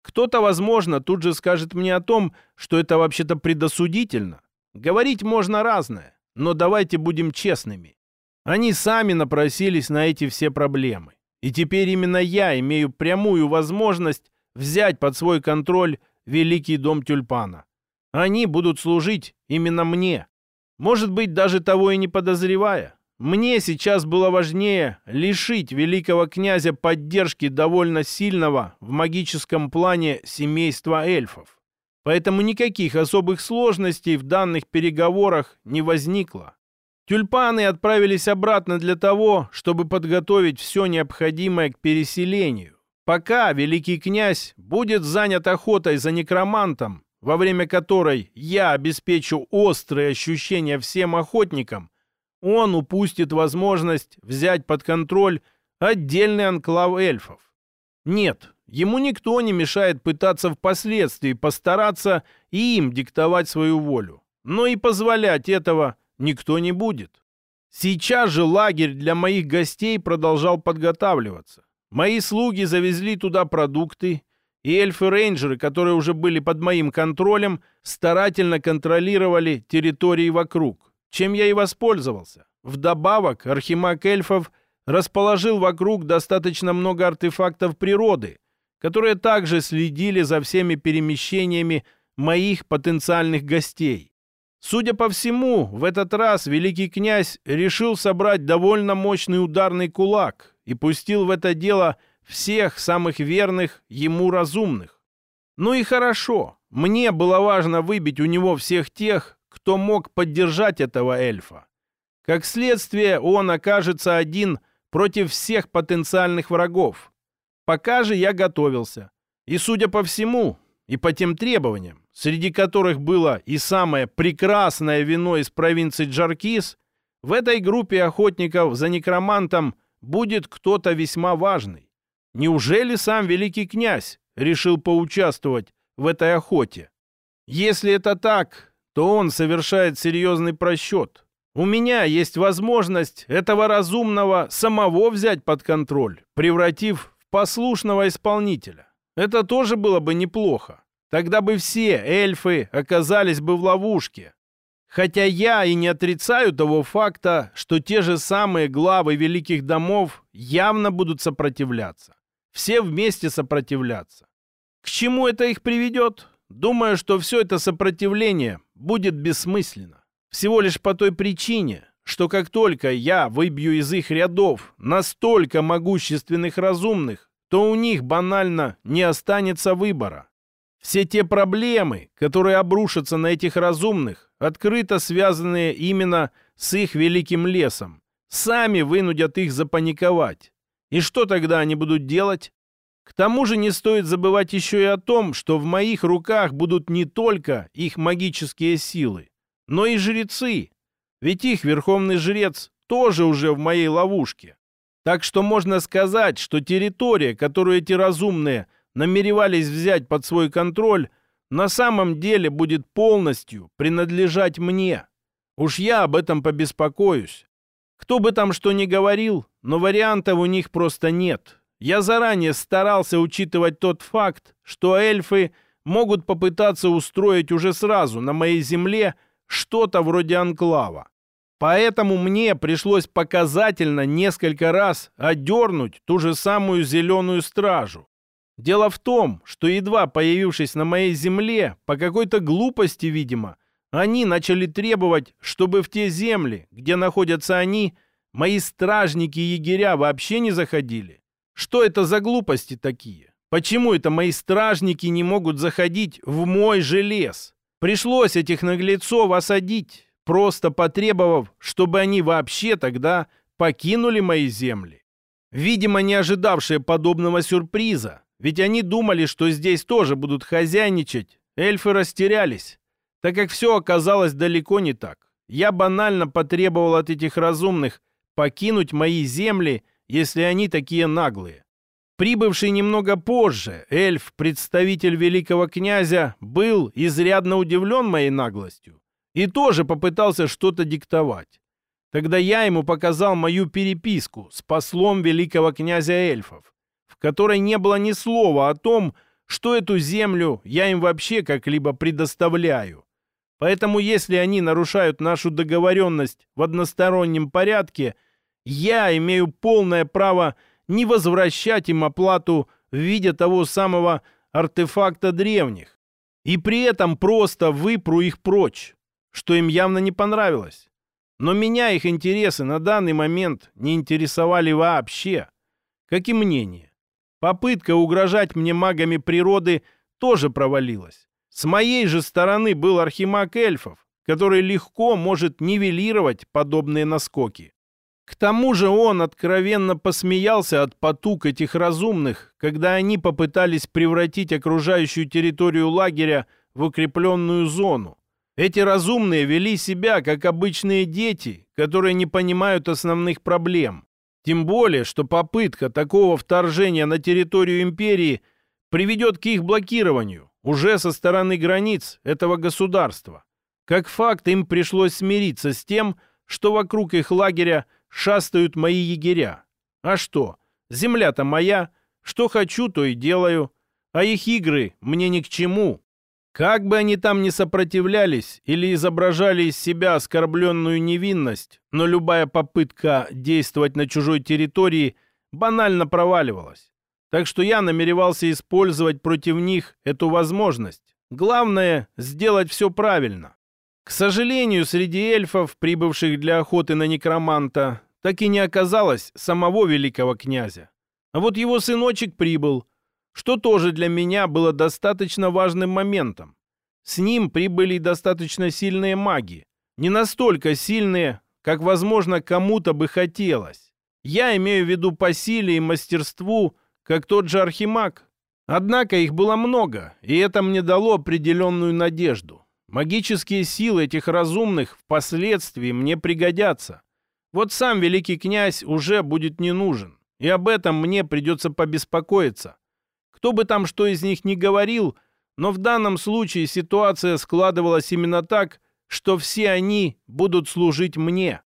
S1: Кто-то, возможно, тут же скажет мне о том, что это вообще-то предосудительно, Говорить можно разное, но давайте будем честными. Они сами напросились на эти все проблемы. И теперь именно я имею прямую возможность взять под свой контроль Великий дом Тюльпана. Они будут служить именно мне. Может быть, даже того и не подозревая. Мне сейчас было важнее лишить великого князя поддержки довольно сильного в магическом плане семейства эльфов. Поэтому никаких особых сложностей в данных переговорах не возникло. Тюльпаны отправились обратно для того, чтобы подготовить все необходимое к переселению. Пока великий князь будет занят охотой за некромантом, во время которой я обеспечу острые ощущения всем охотникам, он упустит возможность взять под контроль отдельный анклав эльфов. Нет, Ему никто не мешает пытаться впоследствии постараться и им диктовать свою волю. Но и позволять этого никто не будет. Сейчас же лагерь для моих гостей продолжал подготавливаться. Мои слуги завезли туда продукты, и эльфы-рейнджеры, которые уже были под моим контролем, старательно контролировали территории вокруг, чем я и воспользовался. Вдобавок, архимаг эльфов расположил вокруг достаточно много артефактов природы, которые также следили за всеми перемещениями моих потенциальных гостей. Судя по всему, в этот раз великий князь решил собрать довольно мощный ударный кулак и пустил в это дело всех самых верных ему разумных. Ну и хорошо, мне было важно выбить у него всех тех, кто мог поддержать этого эльфа. Как следствие, он окажется один против всех потенциальных врагов. Пока же я готовился. И, судя по всему, и по тем требованиям, среди которых было и самое прекрасное вино из провинции Джаркис, в этой группе охотников за некромантом будет кто-то весьма важный. Неужели сам великий князь решил поучаствовать в этой охоте? Если это так, то он совершает серьезный просчет. У меня есть возможность этого разумного самого взять под контроль, превратив послушного исполнителя. Это тоже было бы неплохо. Тогда бы все эльфы оказались бы в ловушке. Хотя я и не отрицаю того факта, что те же самые главы великих домов явно будут сопротивляться. Все вместе сопротивляться. К чему это их приведет? Думаю, что все это сопротивление будет бессмысленно. Всего лишь по той причине, что как только я выбью из их рядов настолько могущественных разумных, то у них банально не останется выбора. Все те проблемы, которые обрушатся на этих разумных, открыто связанные именно с их великим лесом, сами вынудят их запаниковать. И что тогда они будут делать? К тому же не стоит забывать еще и о том, что в моих руках будут не только их магические силы, но и жрецы, ведь их верховный жрец тоже уже в моей ловушке. Так что можно сказать, что территория, которую эти разумные намеревались взять под свой контроль, на самом деле будет полностью принадлежать мне. Уж я об этом побеспокоюсь. Кто бы там что ни говорил, но вариантов у них просто нет. Я заранее старался учитывать тот факт, что эльфы могут попытаться устроить уже сразу на моей земле что-то вроде анклава. Поэтому мне пришлось показательно несколько раз одернуть ту же самую зеленую стражу. Дело в том, что едва появившись на моей земле, по какой-то глупости, видимо, они начали требовать, чтобы в те земли, где находятся они, мои стражники-егеря вообще не заходили. Что это за глупости такие? Почему это мои стражники не могут заходить в мой же лес? Пришлось этих наглецов осадить, просто потребовав, чтобы они вообще тогда покинули мои земли. Видимо, не ожидавшие подобного сюрприза, ведь они думали, что здесь тоже будут хозяйничать, эльфы растерялись, так как все оказалось далеко не так. Я банально потребовал от этих разумных покинуть мои земли если они такие наглые. Прибывший немного позже, эльф, представитель великого князя, был изрядно удивлен моей наглостью и тоже попытался что-то диктовать. Тогда я ему показал мою переписку с послом великого князя эльфов, в которой не было ни слова о том, что эту землю я им вообще как-либо предоставляю. Поэтому если они нарушают нашу договоренность в одностороннем порядке – я имею полное право не возвращать им оплату в виде того самого артефакта древних. И при этом просто выпру их прочь, что им явно не понравилось. Но меня их интересы на данный момент не интересовали вообще. Как и мнение. Попытка угрожать мне магами природы тоже провалилась. С моей же стороны был архимаг эльфов, который легко может нивелировать подобные наскоки. К тому же он откровенно посмеялся от потуг этих разумных, когда они попытались превратить окружающую территорию лагеря в укрепленную зону. Эти разумные вели себя, как обычные дети, которые не понимают основных проблем. Тем более, что попытка такого вторжения на территорию империи приведет к их блокированию уже со стороны границ этого государства. Как факт, им пришлось смириться с тем, что вокруг их лагеря шастают мои егеря. А что? Земля-то моя. Что хочу, то и делаю. А их игры мне ни к чему. Как бы они там ни сопротивлялись или изображали из себя оскорбленную невинность, но любая попытка действовать на чужой территории банально проваливалась. Так что я намеревался использовать против них эту возможность. Главное — сделать все правильно. К сожалению, среди эльфов, прибывших для охоты на некроманта, так и не оказалось самого великого князя. А вот его сыночек прибыл, что тоже для меня было достаточно важным моментом. С ним прибыли достаточно сильные маги. Не настолько сильные, как, возможно, кому-то бы хотелось. Я имею в виду по силе и мастерству, как тот же архимаг. Однако их было много, и это мне дало определенную надежду. Магические силы этих разумных впоследствии мне пригодятся. Вот сам великий князь уже будет не нужен, и об этом мне придется побеспокоиться. Кто бы там что из них ни говорил, но в данном случае ситуация складывалась именно так, что все они будут служить мне.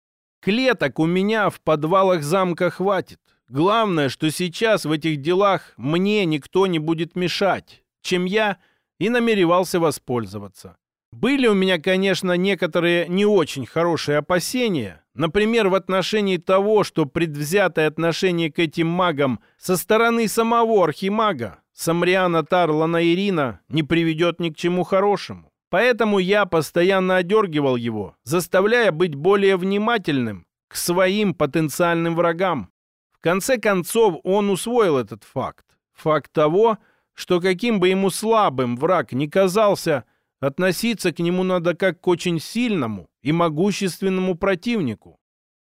S1: Клеток у меня в подвалах замка хватит. Главное, что сейчас в этих делах мне никто не будет мешать, чем я и намеревался воспользоваться. Были у меня, конечно, некоторые не очень хорошие опасения, например, в отношении того, что предвзятое отношение к этим магам со стороны самого архимага, Самриана Тарлана Ирина, не приведет ни к чему хорошему. Поэтому я постоянно одергивал его, заставляя быть более внимательным к своим потенциальным врагам. В конце концов, он усвоил этот факт. Факт того, что каким бы ему слабым враг ни казался – Относиться к нему надо как к очень сильному и могущественному противнику.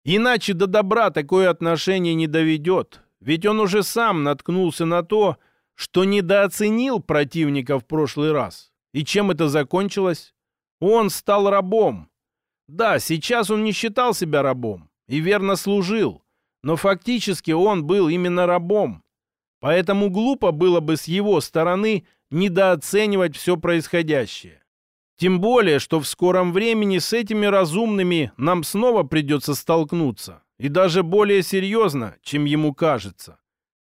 S1: Иначе до добра такое отношение не доведет, ведь он уже сам наткнулся на то, что недооценил противника в прошлый раз. И чем это закончилось? Он стал рабом. Да, сейчас он не считал себя рабом и верно служил, но фактически он был именно рабом. Поэтому глупо было бы с его стороны недооценивать все происходящее. Тем более, что в скором времени с этими разумными нам снова придется столкнуться. И даже более серьезно, чем ему кажется.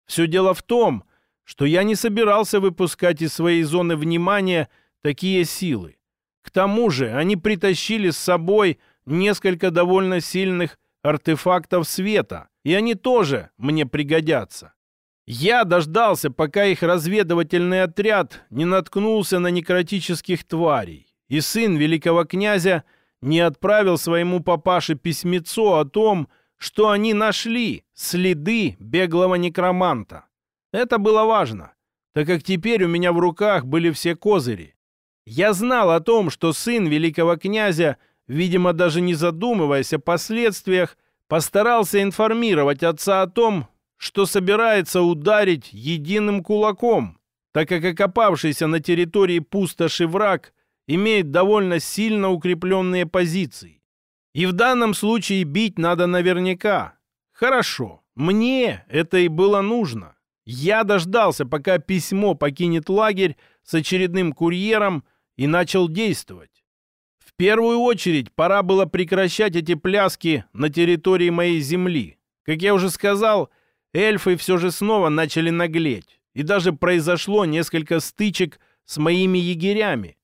S1: Все дело в том, что я не собирался выпускать из своей зоны внимания такие силы. К тому же они притащили с собой несколько довольно сильных артефактов света, и они тоже мне пригодятся. Я дождался, пока их разведывательный отряд не наткнулся на некротических тварей, и сын великого князя не отправил своему папаше письмецо о том, что они нашли следы беглого некроманта. Это было важно, так как теперь у меня в руках были все козыри. Я знал о том, что сын великого князя, видимо, даже не задумываясь о последствиях, постарался информировать отца о том, что собирается ударить единым кулаком, так как окопавшийся на территории пустоши враг имеет довольно сильно укрепленные позиции. И в данном случае бить надо наверняка. Хорошо, мне это и было нужно. Я дождался, пока письмо покинет лагерь с очередным курьером и начал действовать. В первую очередь пора было прекращать эти пляски на территории моей земли. Как я уже сказал, эльфы все же снова начали наглеть. И даже произошло несколько стычек с моими егерями.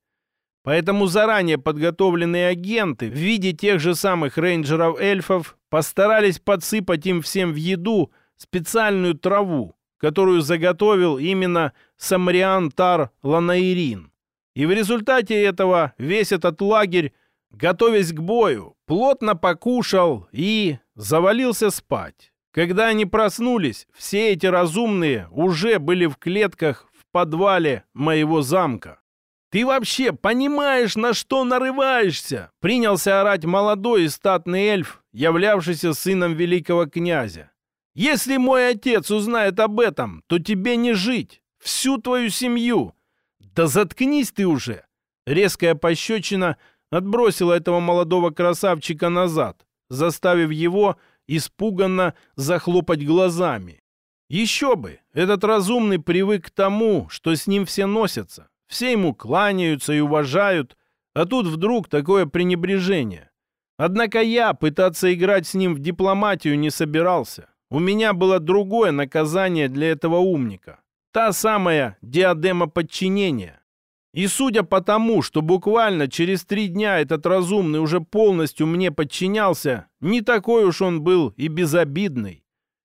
S1: Поэтому заранее подготовленные агенты в виде тех же самых рейнджеров-эльфов постарались подсыпать им всем в еду специальную траву, которую заготовил именно Самариан Тар Ланаирин. И в результате этого весь этот лагерь, готовясь к бою, плотно покушал и завалился спать. Когда они проснулись, все эти разумные уже были в клетках в подвале моего замка. «Ты вообще понимаешь, на что нарываешься?» Принялся орать молодой и статный эльф, являвшийся сыном великого князя. «Если мой отец узнает об этом, то тебе не жить. Всю твою семью. «Да заткнись ты уже!» Резкая пощечина отбросила этого молодого красавчика назад, заставив его испуганно захлопать глазами. Еще бы! Этот разумный привык к тому, что с ним все носятся. Все ему кланяются и уважают, а тут вдруг такое пренебрежение. Однако я пытаться играть с ним в дипломатию не собирался. У меня было другое наказание для этого умника. Та самая диадема подчинения. И судя по тому, что буквально через три дня этот разумный уже полностью мне подчинялся, не такой уж он был и безобидный.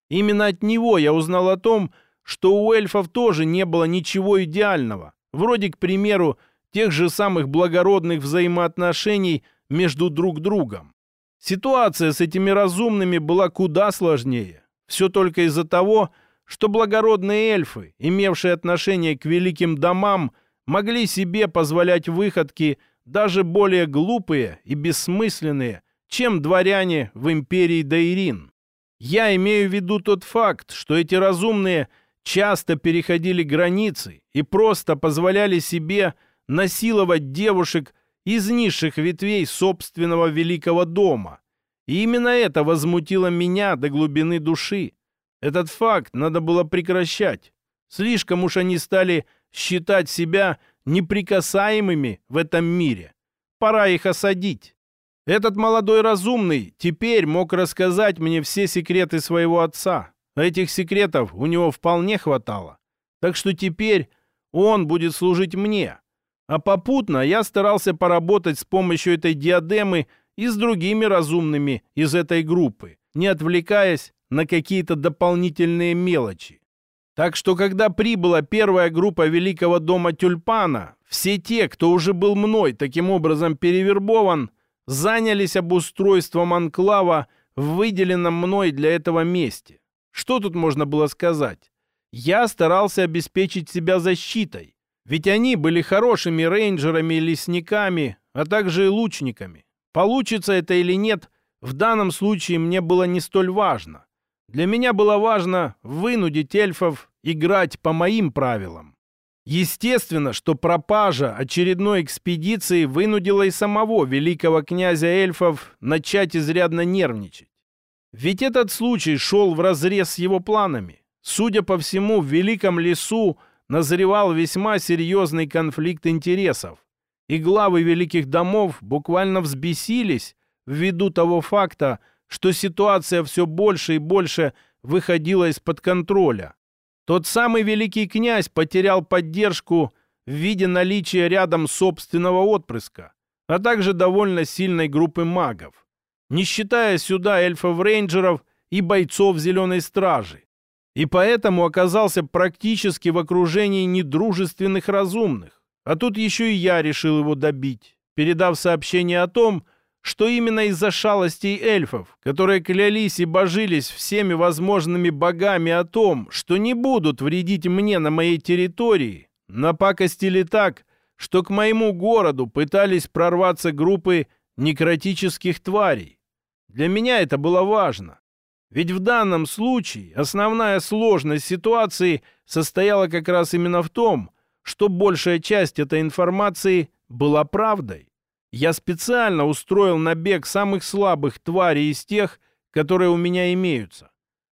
S1: Именно от него я узнал о том, что у эльфов тоже не было ничего идеального, вроде, к примеру, тех же самых благородных взаимоотношений между друг другом. Ситуация с этими разумными была куда сложнее. Все только из-за того, что благородные эльфы, имевшие отношение к великим домам, могли себе позволять выходки даже более глупые и бессмысленные, чем дворяне в империи Дайрин. Я имею в виду тот факт, что эти разумные часто переходили границы и просто позволяли себе насиловать девушек из низших ветвей собственного великого дома. И именно это возмутило меня до глубины души. Этот факт надо было прекращать. Слишком уж они стали считать себя неприкасаемыми в этом мире. Пора их осадить. Этот молодой разумный теперь мог рассказать мне все секреты своего отца. Этих секретов у него вполне хватало. Так что теперь он будет служить мне. А попутно я старался поработать с помощью этой диадемы и с другими разумными из этой группы, не отвлекаясь на какие-то дополнительные мелочи. Так что, когда прибыла первая группа Великого дома Тюльпана, все те, кто уже был мной таким образом перевербован, занялись обустройством анклава в выделенном мной для этого месте. Что тут можно было сказать? Я старался обеспечить себя защитой, ведь они были хорошими рейнджерами лесниками, а также и лучниками. Получится это или нет, в данном случае мне было не столь важно. Для меня было важно вынудить эльфов играть по моим правилам. Естественно, что пропажа очередной экспедиции вынудила и самого великого князя эльфов начать изрядно нервничать. Ведь этот случай шел вразрез с его планами. Судя по всему, в Великом лесу назревал весьма серьезный конфликт интересов. и главы великих домов буквально взбесились ввиду того факта, что ситуация все больше и больше выходила из-под контроля. Тот самый великий князь потерял поддержку в виде наличия рядом собственного отпрыска, а также довольно сильной группы магов, не считая сюда эльфов-рейнджеров и бойцов Зеленой Стражи. И поэтому оказался практически в окружении недружественных разумных. А тут еще и я решил его добить, передав сообщение о том, что именно из-за шалостей эльфов, которые клялись и божились всеми возможными богами о том, что не будут вредить мне на моей территории, напакостили так, что к моему городу пытались прорваться группы некротических тварей. Для меня это было важно. Ведь в данном случае основная сложность ситуации состояла как раз именно в том, что большая часть этой информации была правдой. Я специально устроил набег самых слабых тварей из тех, которые у меня имеются.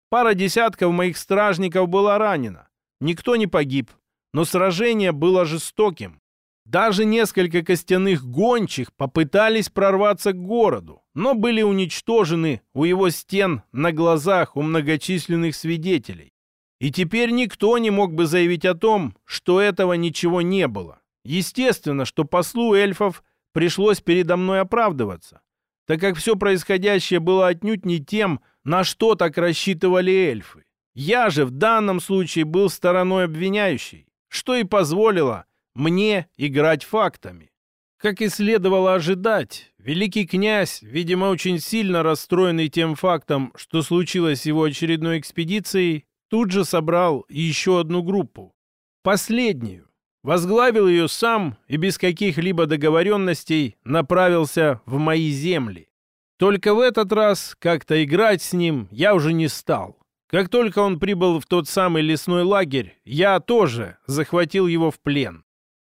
S1: Пара десятков моих стражников была ранена. Никто не погиб, но сражение было жестоким. Даже несколько костяных гончих попытались прорваться к городу, но были уничтожены у его стен на глазах у многочисленных свидетелей. И теперь никто не мог бы заявить о том, что этого ничего не было. Естественно, что послу эльфов пришлось передо мной оправдываться, так как все происходящее было отнюдь не тем, на что так рассчитывали эльфы. Я же в данном случае был стороной обвиняющей, что и позволило мне играть фактами. Как и следовало ожидать, великий князь, видимо, очень сильно расстроенный тем фактом, что случилось его очередной экспедицией, тут же собрал еще одну группу. Последнюю, возглавил ее сам и без каких-либо договоренностей направился в мои земли. Только в этот раз как-то играть с ним я уже не стал. Как только он прибыл в тот самый лесной лагерь, я тоже захватил его в плен.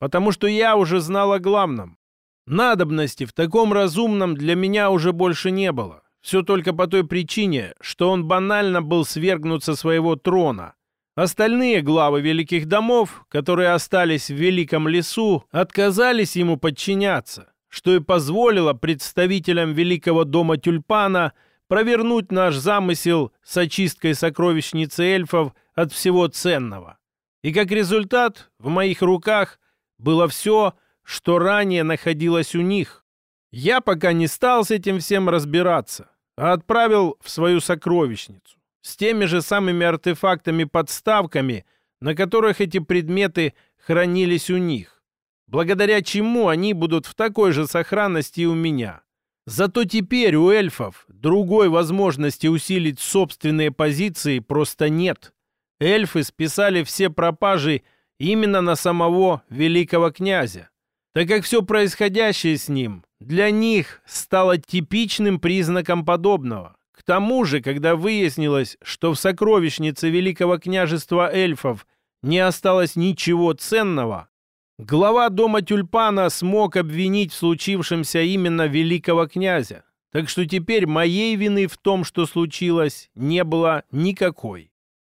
S1: Потому что я уже знал о главном. Надобности в таком разумном для меня уже больше не было. Все только по той причине, что он банально был свергнут со своего трона, Остальные главы великих домов, которые остались в великом лесу, отказались ему подчиняться, что и позволило представителям великого дома тюльпана провернуть наш замысел с очисткой сокровищницы эльфов от всего ценного. И как результат, в моих руках было все, что ранее находилось у них. Я пока не стал с этим всем разбираться, а отправил в свою сокровищницу с теми же самыми артефактами-подставками, на которых эти предметы хранились у них, благодаря чему они будут в такой же сохранности у меня. Зато теперь у эльфов другой возможности усилить собственные позиции просто нет. Эльфы списали все пропажи именно на самого великого князя, так как все происходящее с ним для них стало типичным признаком подобного. К тому же, когда выяснилось, что в сокровищнице Великого княжества эльфов не осталось ничего ценного, глава дома тюльпана смог обвинить в случившемся именно великого князя. Так что теперь моей вины в том, что случилось, не было никакой.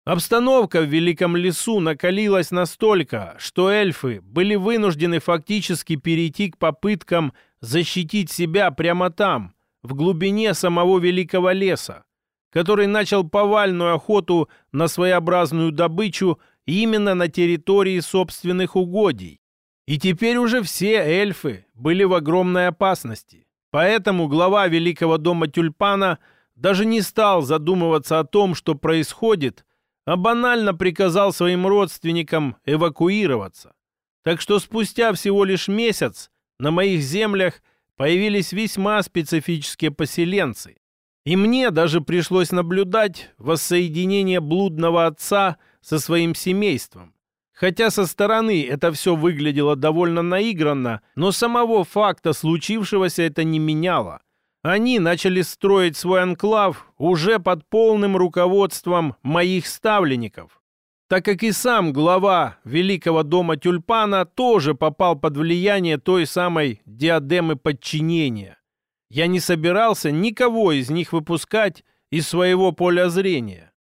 S1: Обстановка в Великом лесу накалилась настолько, что эльфы были вынуждены фактически перейти к попыткам защитить себя прямо там, в глубине самого великого леса, который начал повальную охоту на своеобразную добычу именно на территории собственных угодий. И теперь уже все эльфы были в огромной опасности. Поэтому глава Великого дома Тюльпана даже не стал задумываться о том, что происходит, а банально приказал своим родственникам эвакуироваться. Так что спустя всего лишь месяц на моих землях появились весьма специфические поселенцы. И мне даже пришлось наблюдать воссоединение блудного отца со своим семейством. Хотя со стороны это все выглядело довольно наигранно, но самого факта случившегося это не меняло. Они начали строить свой анклав уже под полным руководством моих ставленников так как и сам глава Великого дома Тюльпана тоже попал под влияние той самой диадемы подчинения. Я не собирался никого из них выпускать из своего поля зрения.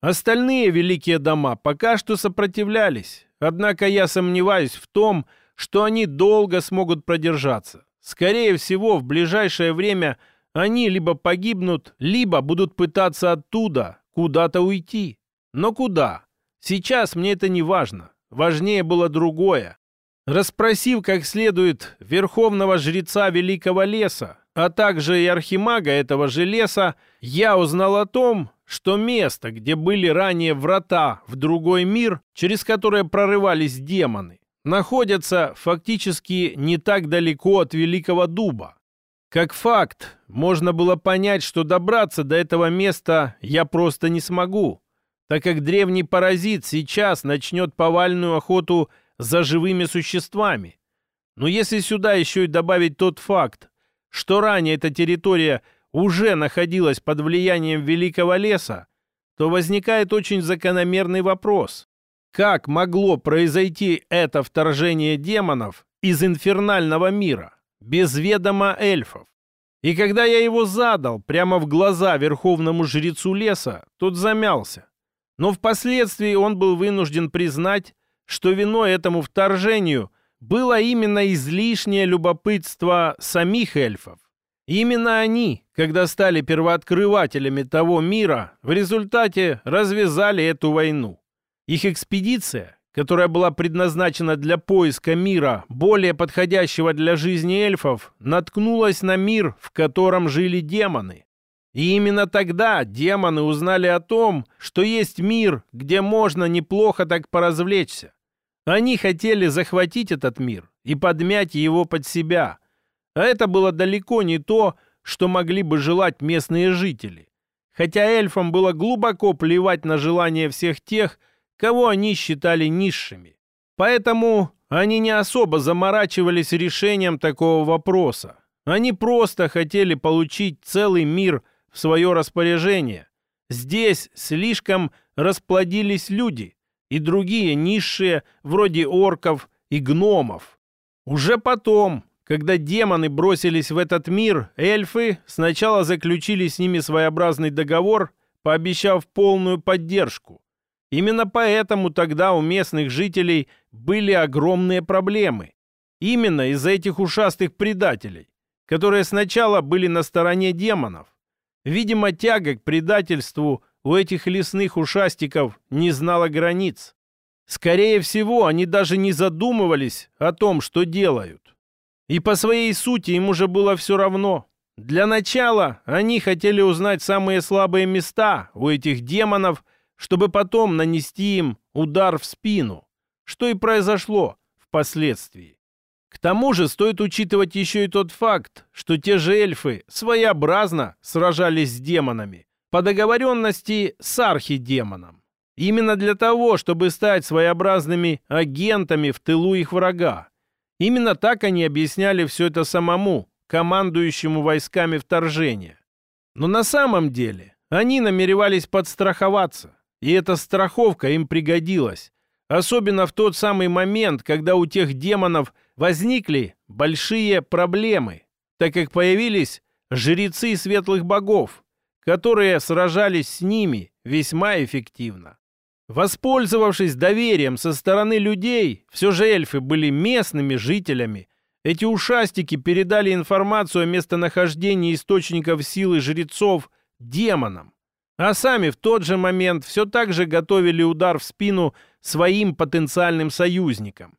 S1: Остальные великие дома пока что сопротивлялись, однако я сомневаюсь в том, что они долго смогут продержаться. Скорее всего, в ближайшее время они либо погибнут, либо будут пытаться оттуда куда-то уйти. Но куда? Сейчас мне это не важно. Важнее было другое. Распросив как следует верховного жреца Великого Леса, а также и архимага этого же леса, я узнал о том, что место, где были ранее врата в другой мир, через которые прорывались демоны, находятся фактически не так далеко от Великого Дуба. Как факт, можно было понять, что добраться до этого места я просто не смогу, так как древний паразит сейчас начнет повальную охоту за живыми существами. Но если сюда еще и добавить тот факт, что ранее эта территория уже находилась под влиянием Великого Леса, то возникает очень закономерный вопрос. Как могло произойти это вторжение демонов из инфернального мира, без ведома эльфов? И когда я его задал прямо в глаза верховному жрецу леса, тот замялся. Но впоследствии он был вынужден признать, что виной этому вторжению было именно излишнее любопытство самих эльфов. Именно они, когда стали первооткрывателями того мира, в результате развязали эту войну. Их экспедиция, которая была предназначена для поиска мира, более подходящего для жизни эльфов, наткнулась на мир, в котором жили демоны. И именно тогда демоны узнали о том, что есть мир, где можно неплохо так поразвлечься. Они хотели захватить этот мир и подмять его под себя. А это было далеко не то, что могли бы желать местные жители. Хотя эльфам было глубоко плевать на желания всех тех, кого они считали низшими. Поэтому они не особо заморачивались решением такого вопроса. Они просто хотели получить целый мир в свое распоряжение. Здесь слишком расплодились люди, и другие низшие, вроде орков и гномов. Уже потом, когда демоны бросились в этот мир, эльфы сначала заключили с ними своеобразный договор, пообещав полную поддержку. Именно поэтому тогда у местных жителей были огромные проблемы. Именно из-за этих ушастых предателей, которые сначала были на стороне демонов. Видимо, тяга к предательству у этих лесных ушастиков не знало границ. Скорее всего, они даже не задумывались о том, что делают. И по своей сути им уже было все равно. Для начала они хотели узнать самые слабые места у этих демонов, чтобы потом нанести им удар в спину, что и произошло впоследствии. К тому же стоит учитывать еще и тот факт, что те же эльфы своеобразно сражались с демонами, по договоренности с архидемоном. Именно для того, чтобы стать своеобразными агентами в тылу их врага. Именно так они объясняли все это самому, командующему войсками вторжения. Но на самом деле они намеревались подстраховаться, и эта страховка им пригодилась. Особенно в тот самый момент, когда у тех демонов возникли большие проблемы, так как появились жрецы светлых богов, которые сражались с ними весьма эффективно. Воспользовавшись доверием со стороны людей, все же эльфы были местными жителями. Эти ушастики передали информацию о местонахождении источников силы жрецов демонам. А сами в тот же момент все так же готовили удар в спину своим потенциальным союзникам.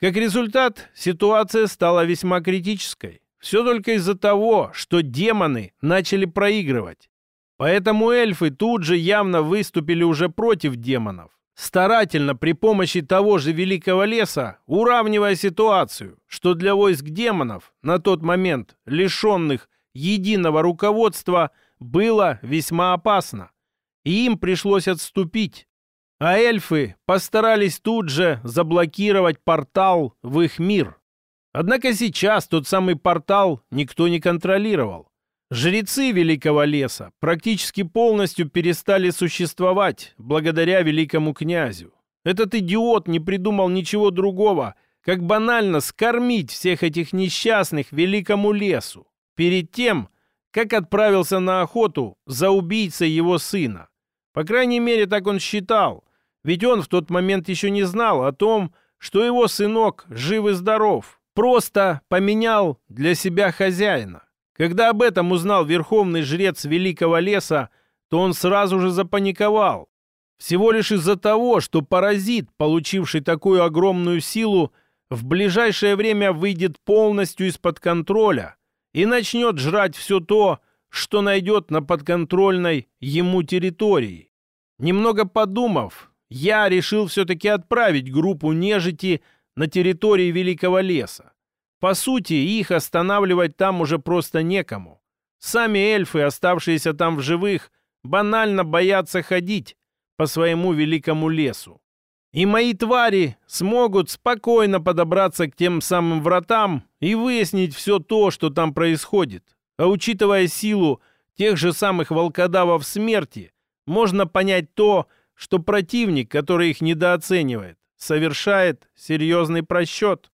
S1: Как результат, ситуация стала весьма критической. Все только из-за того, что демоны начали проигрывать. Поэтому эльфы тут же явно выступили уже против демонов, старательно при помощи того же Великого Леса уравнивая ситуацию, что для войск демонов, на тот момент лишенных единого руководства, было весьма опасно. И им пришлось отступить. А эльфы постарались тут же заблокировать портал в их мир. Однако сейчас тот самый портал никто не контролировал. Жрецы Великого Леса практически полностью перестали существовать благодаря великому князю. Этот идиот не придумал ничего другого, как банально скормить всех этих несчастных великому лесу, перед тем, как отправился на охоту за убийцей его сына. По крайней мере, так он считал, ведь он в тот момент еще не знал о том, что его сынок жив и здоров, просто поменял для себя хозяина. Когда об этом узнал верховный жрец Великого Леса, то он сразу же запаниковал. Всего лишь из-за того, что паразит, получивший такую огромную силу, в ближайшее время выйдет полностью из-под контроля и начнет жрать все то, что найдет на подконтрольной ему территории. Немного подумав, я решил все-таки отправить группу нежити на территории Великого Леса. По сути, их останавливать там уже просто некому. Сами эльфы, оставшиеся там в живых, банально боятся ходить по своему великому лесу. И мои твари смогут спокойно подобраться к тем самым вратам и выяснить все то, что там происходит. А учитывая силу тех же самых волкодавов смерти, можно понять то, что противник, который их недооценивает, совершает серьезный просчет.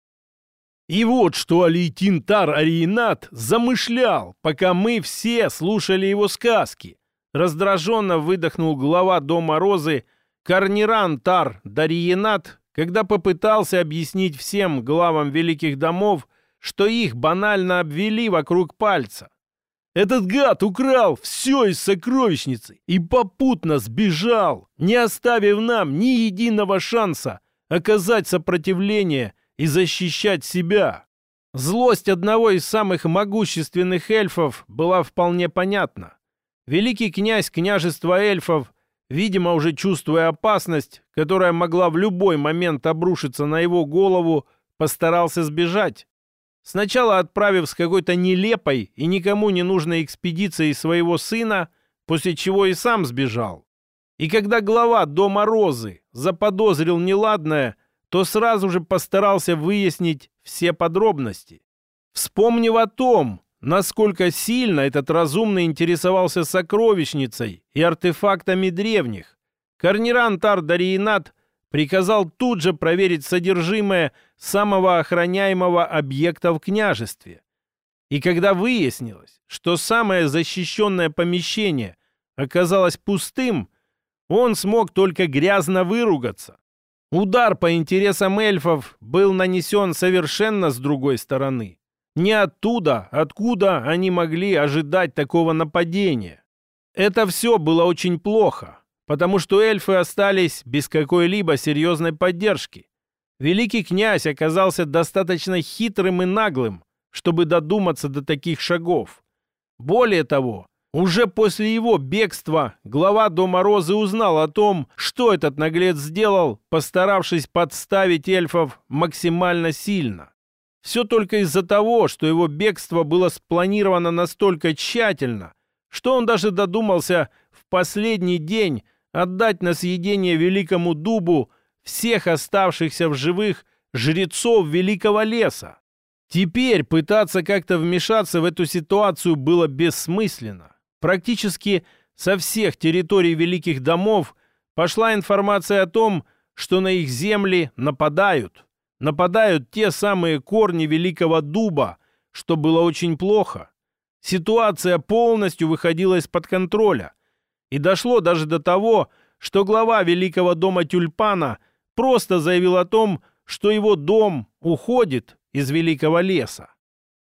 S1: И вот что Алейтин Тар Ариенат замышлял, пока мы все слушали его сказки. Раздраженно выдохнул глава Дома Розы Карниран Тар Дариенат, когда попытался объяснить всем главам великих домов, что их банально обвели вокруг пальца. Этот гад украл все из сокровищницы и попутно сбежал, не оставив нам ни единого шанса оказать сопротивление и защищать себя. Злость одного из самых могущественных эльфов была вполне понятна. Великий князь княжества эльфов, видимо, уже чувствуя опасность, которая могла в любой момент обрушиться на его голову, постарался сбежать. Сначала отправив с какой-то нелепой и никому не нужной экспедицией своего сына, после чего и сам сбежал. И когда глава Дома Розы заподозрил неладное, то сразу же постарался выяснить все подробности. Вспомнив о том, насколько сильно этот разумный интересовался сокровищницей и артефактами древних, Корниран Тардариенат приказал тут же проверить содержимое самого охраняемого объекта в княжестве. И когда выяснилось, что самое защищенное помещение оказалось пустым, он смог только грязно выругаться. Удар по интересам эльфов был нанесен совершенно с другой стороны. Не оттуда, откуда они могли ожидать такого нападения. Это все было очень плохо, потому что эльфы остались без какой-либо серьезной поддержки. Великий князь оказался достаточно хитрым и наглым, чтобы додуматься до таких шагов. Более того, уже после его бегства глава Дома Розы узнал о том, что этот наглец сделал, постаравшись подставить эльфов максимально сильно. Все только из-за того, что его бегство было спланировано настолько тщательно, что он даже додумался в последний день отдать на съедение великому дубу всех оставшихся в живых жрецов великого леса. Теперь пытаться как-то вмешаться в эту ситуацию было бессмысленно. Практически со всех территорий великих домов пошла информация о том, что на их земли нападают. Нападают те самые корни великого дуба, что было очень плохо. Ситуация полностью выходила из-под контроля. И дошло даже до того, что глава великого дома тюльпана просто заявил о том, что его дом уходит из великого леса.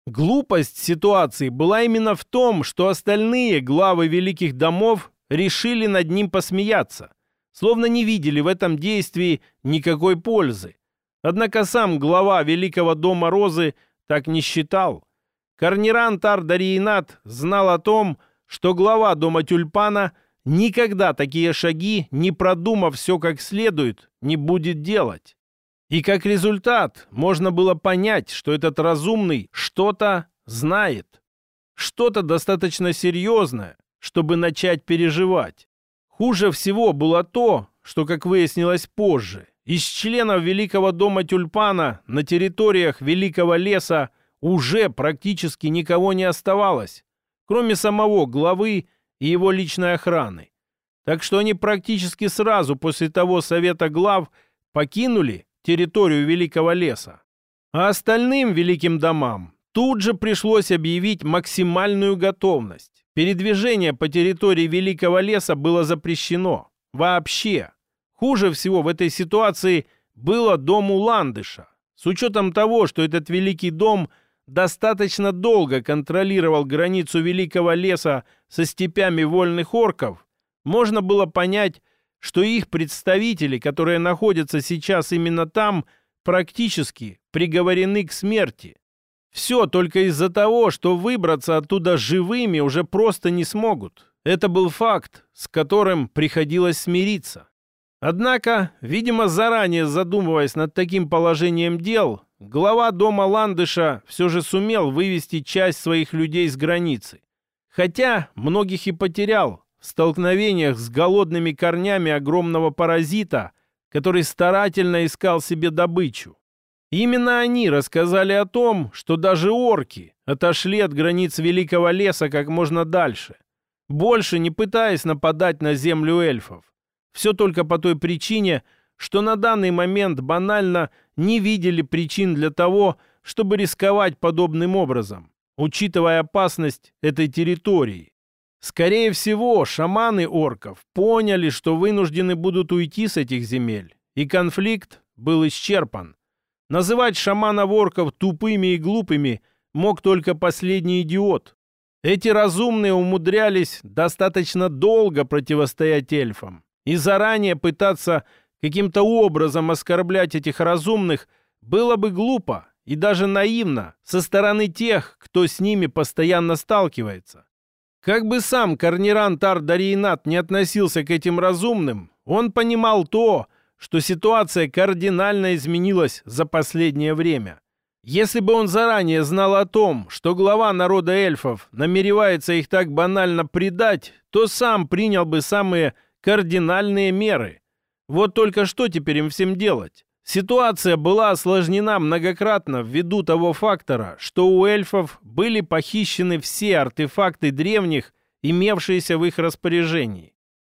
S1: Глупость ситуации была именно в том, что остальные главы великих домов решили над ним посмеяться, словно не видели в этом действии никакой пользы. Однако сам глава Великого дома Розы так не считал. Корниран Тардариенат знал о том, что глава дома Тюльпана никогда такие шаги, не продумав все как следует, не будет делать. И как результат можно было понять, что этот разумный что-то знает. Что-то достаточно серьезное, чтобы начать переживать. Хуже всего было то, что, как выяснилось позже, из членов Великого дома Тюльпана на территориях Великого леса уже практически никого не оставалось, кроме самого главы и его личной охраны. Так что они практически сразу после того совета глав покинули территорию Великого леса. А остальным великим домам тут же пришлось объявить максимальную готовность. Передвижение по территории Великого леса было запрещено. Вообще. Хуже всего в этой ситуации было дому Ландыша. С учетом того, что этот великий дом достаточно долго контролировал границу великого леса со степями вольных орков, можно было понять, что их представители, которые находятся сейчас именно там, практически приговорены к смерти. Все только из-за того, что выбраться оттуда живыми уже просто не смогут. Это был факт, с которым приходилось смириться. Однако, видимо, заранее задумываясь над таким положением дел, глава дома Ландыша все же сумел вывести часть своих людей с границы. Хотя многих и потерял в столкновениях с голодными корнями огромного паразита, который старательно искал себе добычу. Именно они рассказали о том, что даже орки отошли от границ Великого леса как можно дальше, больше не пытаясь нападать на землю эльфов. Все только по той причине, что на данный момент банально не видели причин для того, чтобы рисковать подобным образом, учитывая опасность этой территории. Скорее всего, шаманы орков поняли, что вынуждены будут уйти с этих земель, и конфликт был исчерпан. Называть шаманов-орков тупыми и глупыми мог только последний идиот. Эти разумные умудрялись достаточно долго противостоять эльфам. И заранее пытаться каким-то образом оскорблять этих разумных было бы глупо и даже наивно со стороны тех, кто с ними постоянно сталкивается. Как бы сам Корниран Тардариенат не относился к этим разумным, он понимал то, что ситуация кардинально изменилась за последнее время. Если бы он заранее знал о том, что глава народа эльфов намеревается их так банально предать, то сам принял бы самые кардинальные меры. Вот только что теперь им всем делать? Ситуация была осложнена многократно ввиду того фактора, что у эльфов были похищены все артефакты древних, имевшиеся в их распоряжении.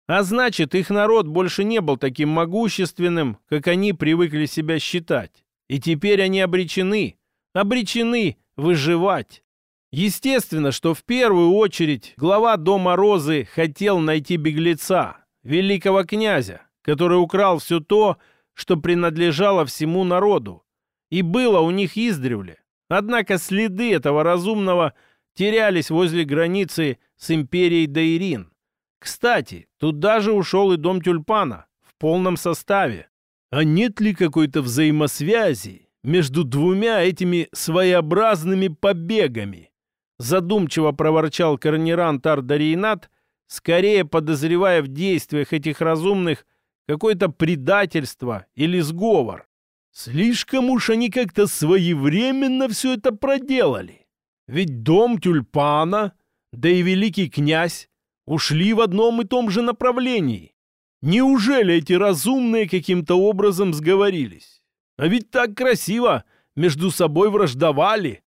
S1: А значит, их народ больше не был таким могущественным, как они привыкли себя считать. И теперь они обречены, обречены выживать. Естественно, что в первую очередь глава Дома Розы хотел найти беглеца, великого князя, который украл все то, что принадлежало всему народу, и было у них издревле. Однако следы этого разумного терялись возле границы с империей Дайрин. Кстати, туда же ушел и дом тюльпана в полном составе. А нет ли какой-то взаимосвязи между двумя этими своеобразными побегами? Задумчиво проворчал Корниран Тардаринат, скорее подозревая в действиях этих разумных какое-то предательство или сговор. Слишком уж они как-то своевременно все это проделали. Ведь дом тюльпана, да и великий князь ушли в одном и том же направлении. Неужели эти разумные каким-то образом сговорились? А ведь так красиво между собой враждовали.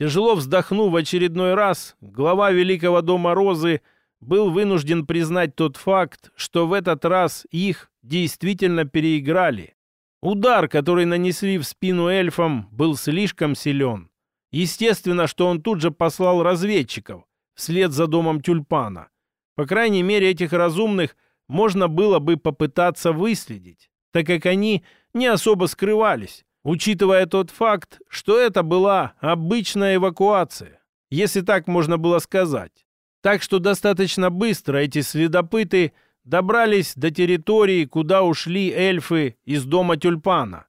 S1: Тяжело вздохнув в очередной раз, глава Великого Дома Розы был вынужден признать тот факт, что в этот раз их действительно переиграли. Удар, который нанесли в спину эльфам, был слишком силен. Естественно, что он тут же послал разведчиков вслед за домом тюльпана. По крайней мере, этих разумных можно было бы попытаться выследить, так как они не особо скрывались, учитывая тот факт, что это была обычная эвакуация, если так можно было сказать. Так что достаточно быстро эти следопыты добрались до территории, куда ушли эльфы из дома тюльпана.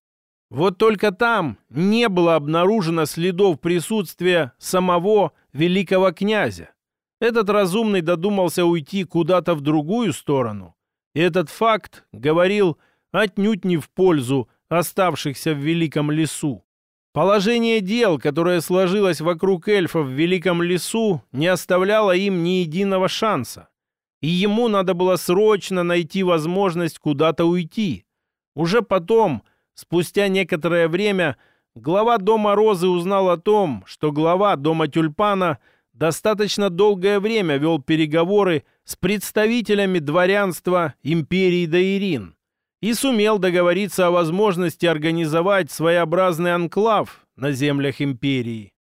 S1: Вот только там не было обнаружено следов присутствия самого великого князя. Этот разумный додумался уйти куда-то в другую сторону. И этот факт говорил отнюдь не в пользу оставшихся в Великом лесу. Положение дел, которое сложилось вокруг эльфов в Великом лесу, не оставляло им ни единого шанса. И ему надо было срочно найти возможность куда-то уйти. Уже потом, спустя некоторое время, глава Дома Розы узнал о том, что глава Дома Тюльпана – достаточно долгое время вел переговоры с представителями дворянства империи Даирин и сумел договориться о возможности организовать своеобразный анклав на землях империи.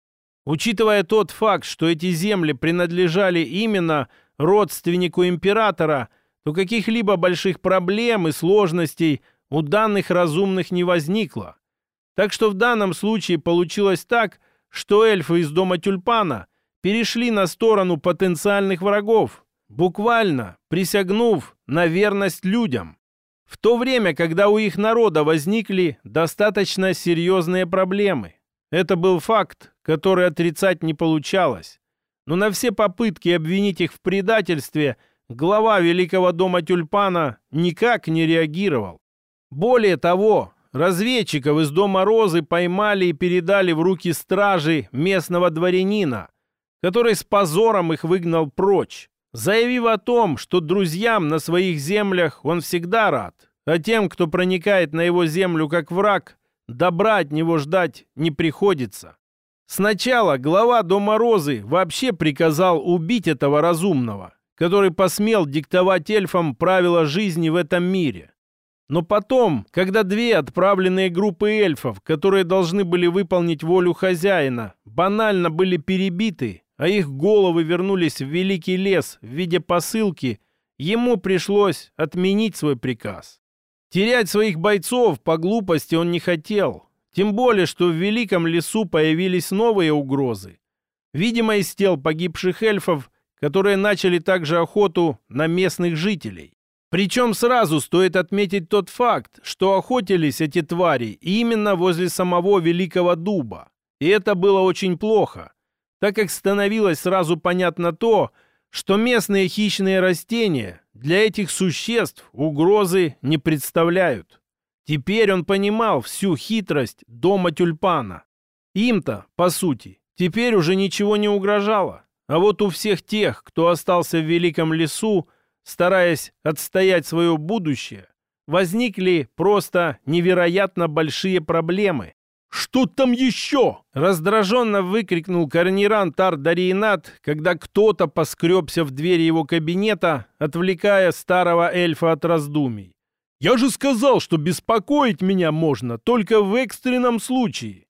S1: Учитывая тот факт, что эти земли принадлежали именно родственнику императора, то каких-либо больших проблем и сложностей у данных разумных не возникло. Так что в данном случае получилось так, что эльфы из дома тюльпана перешли на сторону потенциальных врагов, буквально присягнув на верность людям. В то время, когда у их народа возникли достаточно серьезные проблемы. Это был факт, который отрицать не получалось. Но на все попытки обвинить их в предательстве глава Великого дома Тюльпана никак не реагировал. Более того, разведчиков из дома Розы поймали и передали в руки стражи местного дворянина, который с позором их выгнал прочь, заявив о том, что друзьям на своих землях он всегда рад, а тем, кто проникает на его землю как враг, добра от него ждать не приходится. Сначала глава Дома Розы вообще приказал убить этого разумного, который посмел диктовать эльфам правила жизни в этом мире. Но потом, когда две отправленные группы эльфов, которые должны были выполнить волю хозяина, банально были перебиты, а их головы вернулись в Великий лес в виде посылки, ему пришлось отменить свой приказ. Терять своих бойцов по глупости он не хотел, тем более, что в Великом лесу появились новые угрозы. Видимо, из тел погибших эльфов, которые начали также охоту на местных жителей. Причем сразу стоит отметить тот факт, что охотились эти твари именно возле самого Великого Дуба. И это было очень плохо, так как становилось сразу понятно то, что местные хищные растения для этих существ угрозы не представляют. Теперь он понимал всю хитрость дома тюльпана. Им-то, по сути, теперь уже ничего не угрожало. А вот у всех тех, кто остался в великом лесу, стараясь отстоять свое будущее, возникли просто невероятно большие проблемы. «Что там еще?» — раздраженно выкрикнул корниран Тар Дариенат, когда кто-то поскребся в дверь его кабинета, отвлекая старого эльфа от раздумий. Я же сказал, что беспокоить меня можно только в экстренном случае.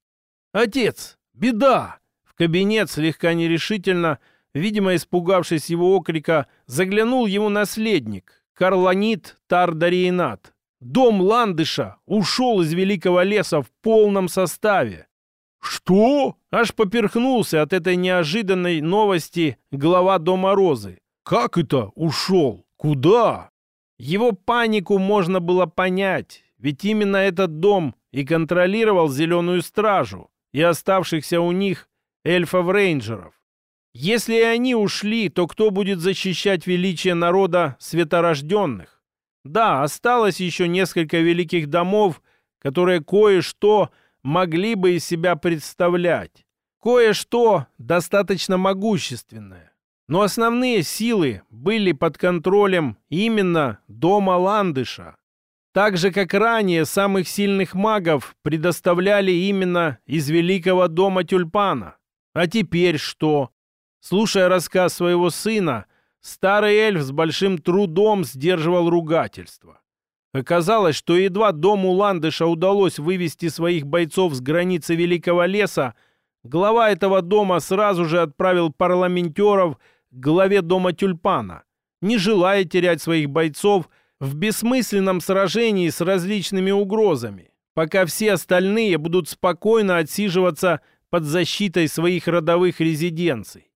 S1: Отец, беда! В кабинет слегка нерешительно, видимо, испугавшись его окрика, заглянул его наследник, Карланит Тардариенат. Дом Ландыша ушел из Великого леса в полном составе. «Что?» Аж поперхнулся от этой неожиданной новости глава Дома Розы. «Как это ушел? Куда?» Его панику можно было понять, ведь именно этот дом и контролировал Зеленую Стражу и оставшихся у них эльфов-рейнджеров. Если они ушли, то кто будет защищать величие народа светорожденных? Да, осталось еще несколько великих домов, которые кое-что могли бы из себя представлять. Кое-что достаточно могущественное. Но основные силы были под контролем именно дома Ландыша. Так же, как ранее, самых сильных магов предоставляли именно из Великого дома Тюльпана. А теперь что? Слушая рассказ своего сына, старый эльф с большим трудом сдерживал ругательство. Оказалось, что едва дому Ландыша удалось вывести своих бойцов с границы Великого леса, глава этого дома сразу же отправил парламентеров – главе дома Тюльпана, не желая терять своих бойцов в бессмысленном сражении с различными угрозами, пока все остальные будут спокойно отсиживаться под защитой своих родовых резиденций.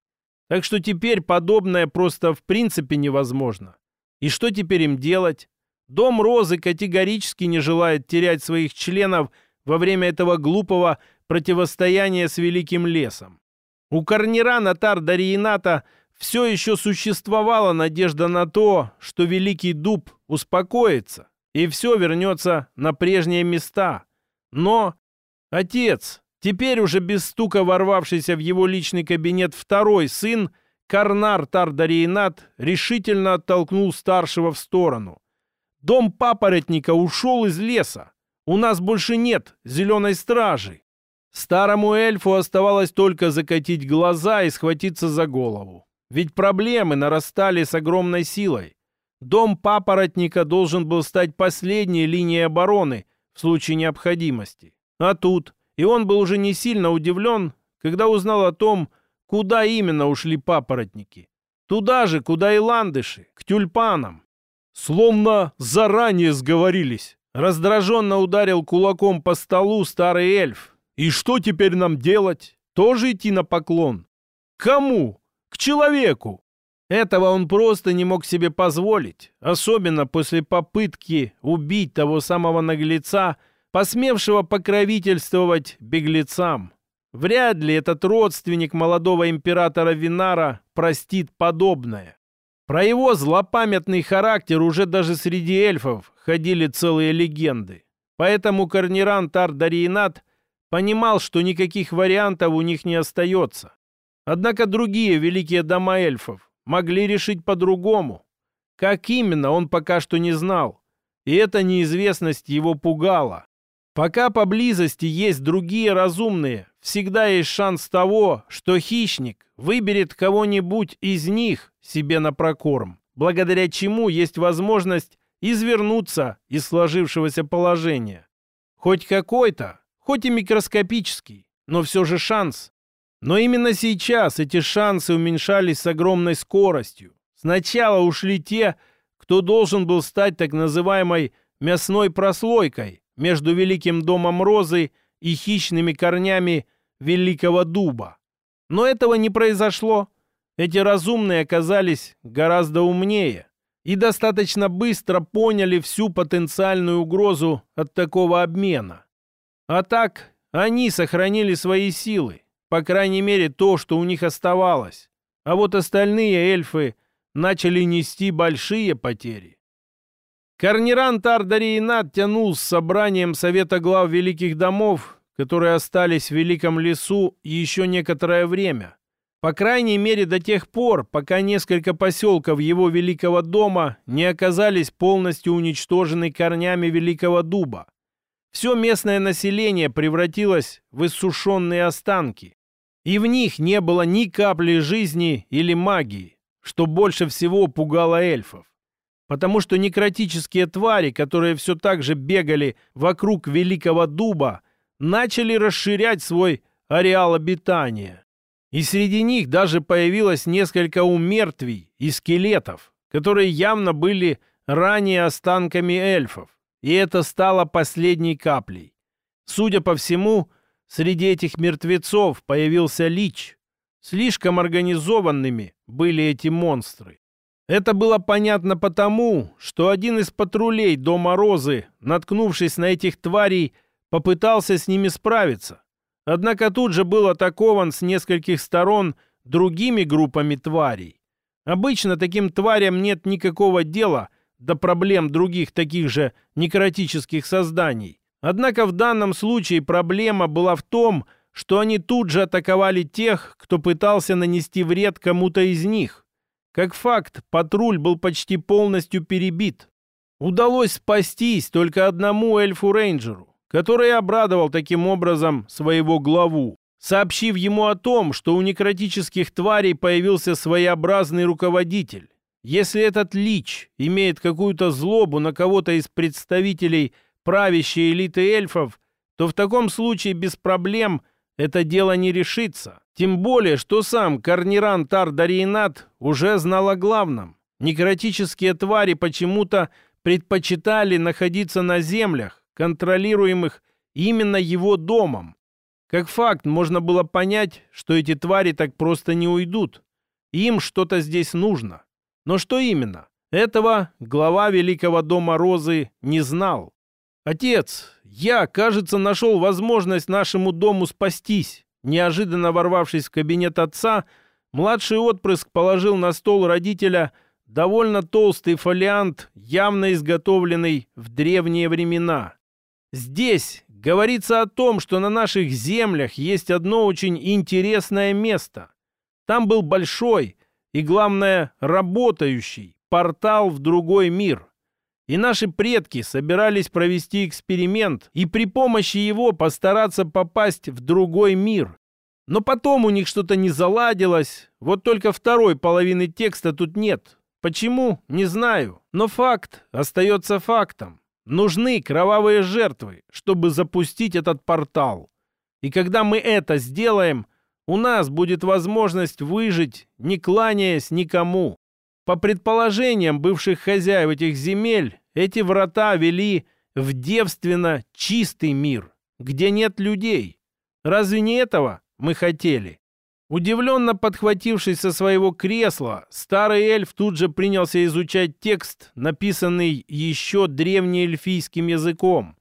S1: Так что теперь подобное просто в принципе невозможно. И что теперь им делать? Дом Розы категорически не желает терять своих членов во время этого глупого противостояния с Великим Лесом. У Корнира Натар Дариената – все еще существовала надежда на то, что Великий Дуб успокоится, и все вернется на прежние места. Но отец, теперь уже без стука ворвавшийся в его личный кабинет второй сын, Карнар Тардариенат, решительно оттолкнул старшего в сторону. «Дом папоротника ушел из леса. У нас больше нет зеленой стражи». Старому эльфу оставалось только закатить глаза и схватиться за голову. Ведь проблемы нарастали с огромной силой. Дом папоротника должен был стать последней линией обороны в случае необходимости. А тут, и он был уже не сильно удивлен, когда узнал о том, куда именно ушли папоротники. Туда же, куда и ландыши, к тюльпанам. Словно заранее сговорились, Раздраженно ударил кулаком по столу старый эльф. «И что теперь нам делать? Тоже идти на поклон? Кому? К человеку!» Этого он просто не мог себе позволить, особенно после попытки убить того самого наглеца, посмевшего покровительствовать беглецам. Вряд ли этот родственник молодого императора Винара простит подобное. Про его злопамятный характер уже даже среди эльфов ходили целые легенды. Поэтому Корниран Тардариенат понимал, что никаких вариантов у них не остается. Однако другие великие дома эльфов могли решить по-другому. Как именно, он пока что не знал. И эта неизвестность его пугала. Пока поблизости есть другие разумные, всегда есть шанс того, что хищник выберет кого-нибудь из них себе на прокорм, благодаря чему есть возможность извернуться из сложившегося положения. Хоть какой-то, хоть и микроскопический, но все же шанс. Но именно сейчас эти шансы уменьшались с огромной скоростью. Сначала ушли те, кто должен был стать так называемой мясной прослойкой, между Великим домом Розы и хищными корнями Великого Дуба. Но этого не произошло. Эти разумные оказались гораздо умнее и достаточно быстро поняли всю потенциальную угрозу от такого обмена. А так, они сохранили свои силы, по крайней мере то, что у них оставалось. А вот остальные эльфы начали нести большие потери. Корниран Тардариенат тянул с собранием Совета глав Великих домов, которые остались в Великом лесу еще некоторое время. По крайней мере до тех пор, пока несколько поселков его Великого дома не оказались полностью уничтожены корнями Великого дуба. Все местное население превратилось в иссушенные останки. И в них не было ни капли жизни или магии, что больше всего пугало эльфов потому что некротические твари, которые все так же бегали вокруг Великого Дуба, начали расширять свой ареал обитания. И среди них даже появилось несколько умертвий и скелетов, которые явно были ранее останками эльфов. И это стало последней каплей. Судя по всему, среди этих мертвецов появился лич. Слишком организованными были эти монстры. Это было понятно потому, что один из патрулей Дома Розы, наткнувшись на этих тварей, попытался с ними справиться. Однако тут же был атакован с нескольких сторон другими группами тварей. Обычно таким тварям нет никакого дела до проблем других таких же некротических созданий. Однако в данном случае проблема была в том, что они тут же атаковали тех, кто пытался нанести вред кому-то из них. Как факт, патруль был почти полностью перебит. Удалось спастись только одному эльфу-рейнджеру, который обрадовал таким образом своего главу, сообщив ему о том, что у некротических тварей появился своеобразный руководитель. Если этот лич имеет какую-то злобу на кого-то из представителей правящей элиты эльфов, то в таком случае без проблем это дело не решится. Тем более, что сам Корниран Тардариенат уже знал о главном. Некротические твари почему-то предпочитали находиться на землях, контролируемых именно его домом. Как факт, можно было понять, что эти твари так просто не уйдут. Им что-то здесь нужно. Но что именно? Этого глава Великого дома Розы не знал. «Отец, я, кажется, нашел возможность нашему дому спастись». Неожиданно ворвавшись в кабинет отца, младший отпрыск положил на стол родителя довольно толстый фолиант, явно изготовленный в древние времена. Здесь говорится о том, что на наших землях есть одно очень интересное место. Там был большой и, главное, работающий портал в другой мир. И наши предки собирались провести эксперимент и при помощи его постараться попасть в другой мир. Но потом у них что-то не заладилось. Вот только второй половины текста тут нет. Почему? Не знаю. Но факт остается фактом. Нужны кровавые жертвы, чтобы запустить этот портал. И когда мы это сделаем, у нас будет возможность выжить, не кланяясь никому. По предположениям бывших хозяев этих земель, эти врата вели в девственно чистый мир, где нет людей. Разве не этого мы хотели? Удивленно подхватившись со своего кресла, старый эльф тут же принялся изучать текст, написанный еще древнеэльфийским языком.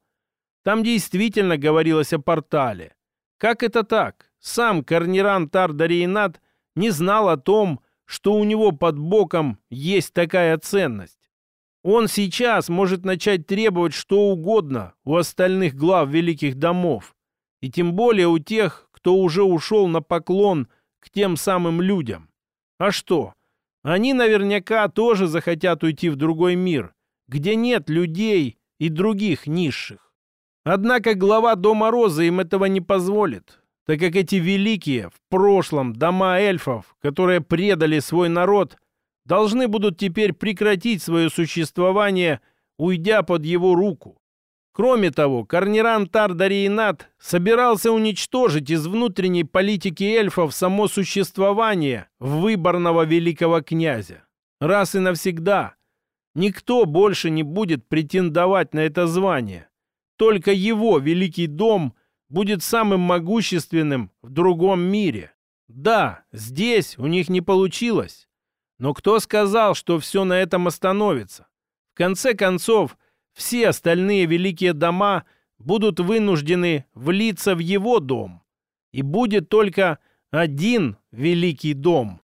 S1: Там действительно говорилось о портале. Как это так? Сам Корниран Тардариенат не знал о том, что у него под боком есть такая ценность. Он сейчас может начать требовать что угодно у остальных глав великих домов, и тем более у тех, кто уже ушел на поклон к тем самым людям. А что? Они наверняка тоже захотят уйти в другой мир, где нет людей и других низших. Однако глава Дома Розы им этого не позволит, так как эти великие в прошлом дома эльфов, которые предали свой народ, должны будут теперь прекратить свое существование, уйдя под его руку. Кроме того, Корниран Тардариенат собирался уничтожить из внутренней политики эльфов само существование выборного великого князя. Раз и навсегда. Никто больше не будет претендовать на это звание. Только его великий дом будет самым могущественным в другом мире. Да, здесь у них не получилось. Но кто сказал, что все на этом остановится? В конце концов, все остальные великие дома будут вынуждены влиться в его дом. И будет только один великий дом.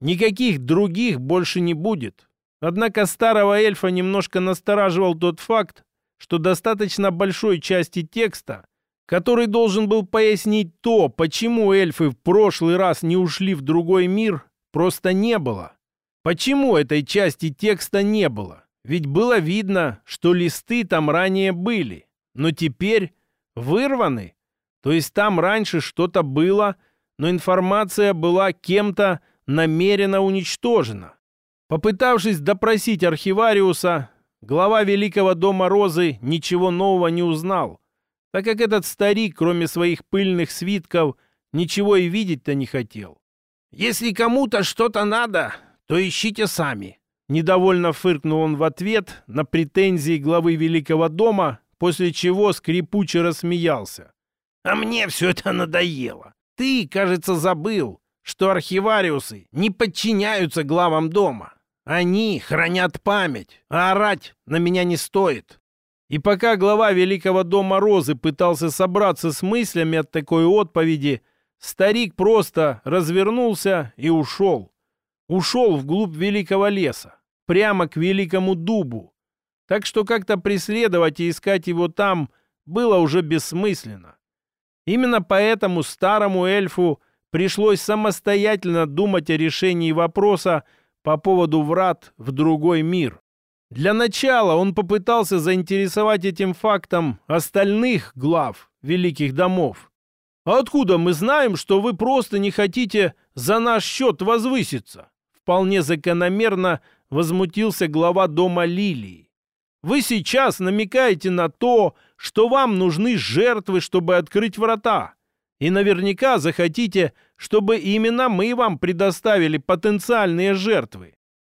S1: Никаких других больше не будет. Однако старого эльфа немножко настораживал тот факт, что достаточно большой части текста, который должен был пояснить то, почему эльфы в прошлый раз не ушли в другой мир, просто не было. Почему этой части текста не было? Ведь было видно, что листы там ранее были, но теперь вырваны. То есть там раньше что-то было, но информация была кем-то намеренно уничтожена. Попытавшись допросить архивариуса, глава Великого дома Розы ничего нового не узнал, так как этот старик, кроме своих пыльных свитков, ничего и видеть-то не хотел. «Если кому-то что-то надо, то ищите сами», Недовольно фыркнул он в ответ на претензии главы Великого дома, после чего скрипуче рассмеялся. «А мне все это надоело. Ты, кажется, забыл, что архивариусы не подчиняются главам дома. Они хранят память, а орать на меня не стоит». И пока глава Великого дома Розы пытался собраться с мыслями от такой отповеди, старик просто развернулся и ушел. Ушел вглубь великого леса прямо к великому дубу. Так что как-то преследовать и искать его там было уже бессмысленно. Именно поэтому старому эльфу пришлось самостоятельно думать о решении вопроса по поводу врат в другой мир. Для начала он попытался заинтересовать этим фактом остальных глав великих домов. «А откуда мы знаем, что вы просто не хотите за наш счет возвыситься?» Вполне закономерно возмутился глава дома Лилии. «Вы сейчас намекаете на то, что вам нужны жертвы, чтобы открыть врата. И наверняка захотите, чтобы именно мы вам предоставили потенциальные жертвы.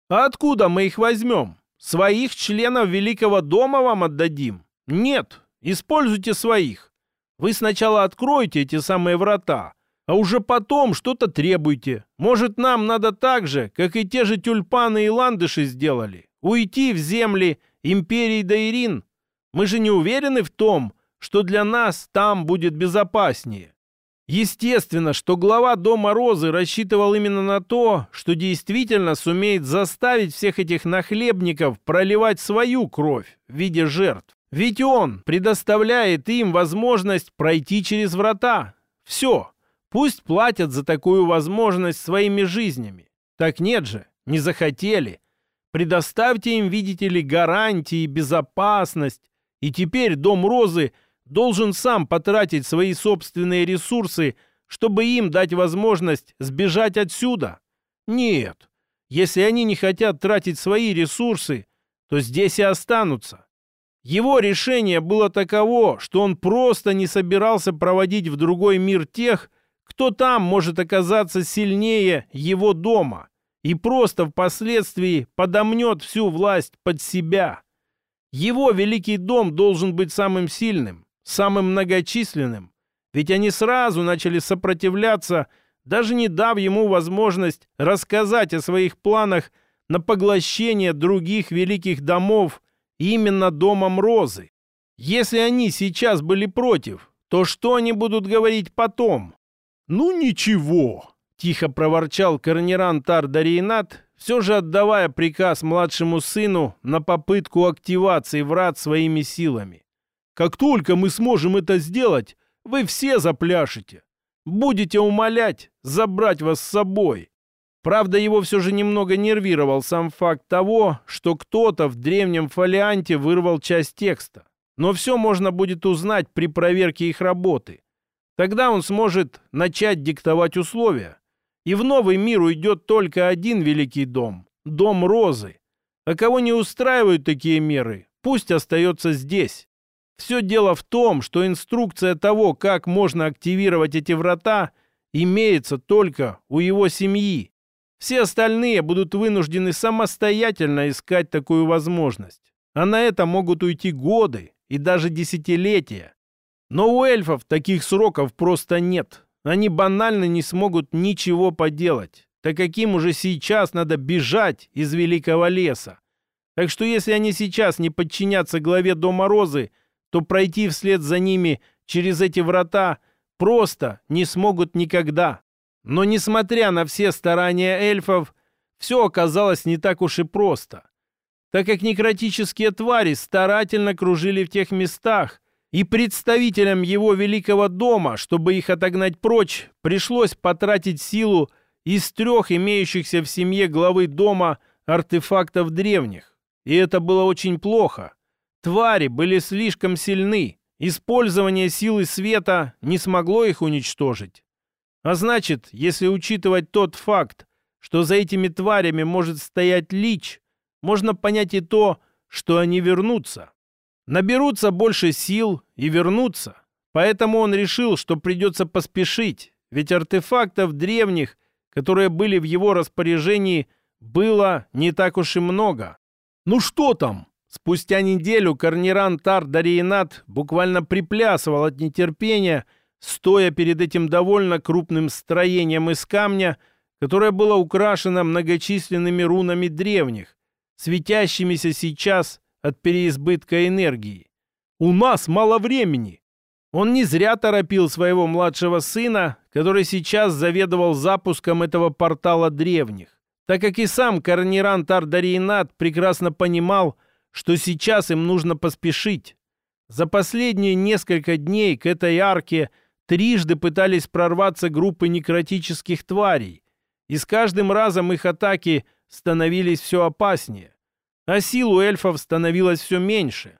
S1: А откуда мы их возьмем? Своих членов Великого дома вам отдадим? Нет, используйте своих. Вы сначала откроете эти самые врата, а уже потом что-то требуйте. Может, нам надо так же, как и те же тюльпаны и ландыши сделали, уйти в земли империи Дайрин? Мы же не уверены в том, что для нас там будет безопаснее. Естественно, что глава Дома Розы рассчитывал именно на то, что действительно сумеет заставить всех этих нахлебников проливать свою кровь в виде жертв. Ведь он предоставляет им возможность пройти через врата. Все, Пусть платят за такую возможность своими жизнями. Так нет же, не захотели. Предоставьте им, видите ли, гарантии, безопасность. И теперь Дом Розы должен сам потратить свои собственные ресурсы, чтобы им дать возможность сбежать отсюда. Нет, если они не хотят тратить свои ресурсы, то здесь и останутся. Его решение было таково, что он просто не собирался проводить в другой мир тех, кто там может оказаться сильнее его дома и просто впоследствии подомнет всю власть под себя. Его Великий Дом должен быть самым сильным, самым многочисленным, ведь они сразу начали сопротивляться, даже не дав ему возможность рассказать о своих планах на поглощение других великих домов, именно Домом Розы. Если они сейчас были против, то что они будут говорить потом? «Ну ничего», — тихо проворчал Корниран Тардаринат, все же отдавая приказ младшему сыну на попытку активации врат своими силами. «Как только мы сможем это сделать, вы все запляшете. Будете умолять забрать вас с собой. Правда, его все же немного нервировал сам факт того, что кто-то в древнем фолианте вырвал часть текста. Но все можно будет узнать при проверке их работы. Тогда он сможет начать диктовать условия. И в новый мир уйдет только один великий дом – дом Розы. А кого не устраивают такие меры, пусть остается здесь. Все дело в том, что инструкция того, как можно активировать эти врата, имеется только у его семьи. Все остальные будут вынуждены самостоятельно искать такую возможность. А на это могут уйти годы и даже десятилетия. Но у эльфов таких сроков просто нет. Они банально не смогут ничего поделать. Так каким уже сейчас надо бежать из Великого леса. Так что если они сейчас не подчинятся главе Дома Розы, то пройти вслед за ними через эти врата просто не смогут никогда. Но несмотря на все старания эльфов, все оказалось не так уж и просто, так как некротические твари старательно кружили в тех местах, и представителям его великого дома, чтобы их отогнать прочь, пришлось потратить силу из трех имеющихся в семье главы дома артефактов древних. И это было очень плохо. Твари были слишком сильны. Использование силы света не смогло их уничтожить. А значит, если учитывать тот факт, что за этими тварями может стоять лич, можно понять и то, что они вернутся. Наберутся больше сил и вернутся. Поэтому он решил, что придется поспешить, ведь артефактов древних, которые были в его распоряжении, было не так уж и много. «Ну что там?» Спустя неделю Корниран Тар Дариенат буквально приплясывал от нетерпения, стоя перед этим довольно крупным строением из камня, которое было украшено многочисленными рунами древних, светящимися сейчас от переизбытка энергии. «У нас мало времени!» Он не зря торопил своего младшего сына, который сейчас заведовал запуском этого портала древних, так как и сам Корниран Тардариенат прекрасно понимал, что сейчас им нужно поспешить. За последние несколько дней к этой арке трижды пытались прорваться группы некротических тварей, и с каждым разом их атаки становились все опаснее, а сил у эльфов становилось все меньше.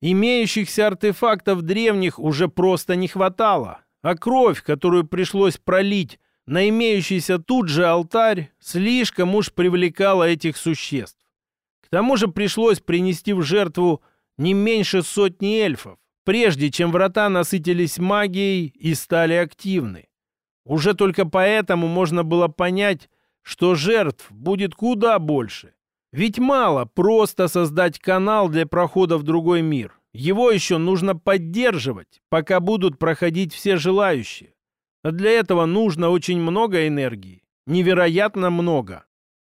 S1: Имеющихся артефактов древних уже просто не хватало, а кровь, которую пришлось пролить на имеющийся тут же алтарь, слишком уж привлекала этих существ. К тому же пришлось принести в жертву не меньше сотни эльфов, прежде чем врата насытились магией и стали активны. Уже только поэтому можно было понять, что жертв будет куда больше. Ведь мало просто создать канал для прохода в другой мир. Его еще нужно поддерживать, пока будут проходить все желающие. А для этого нужно очень много энергии. Невероятно много.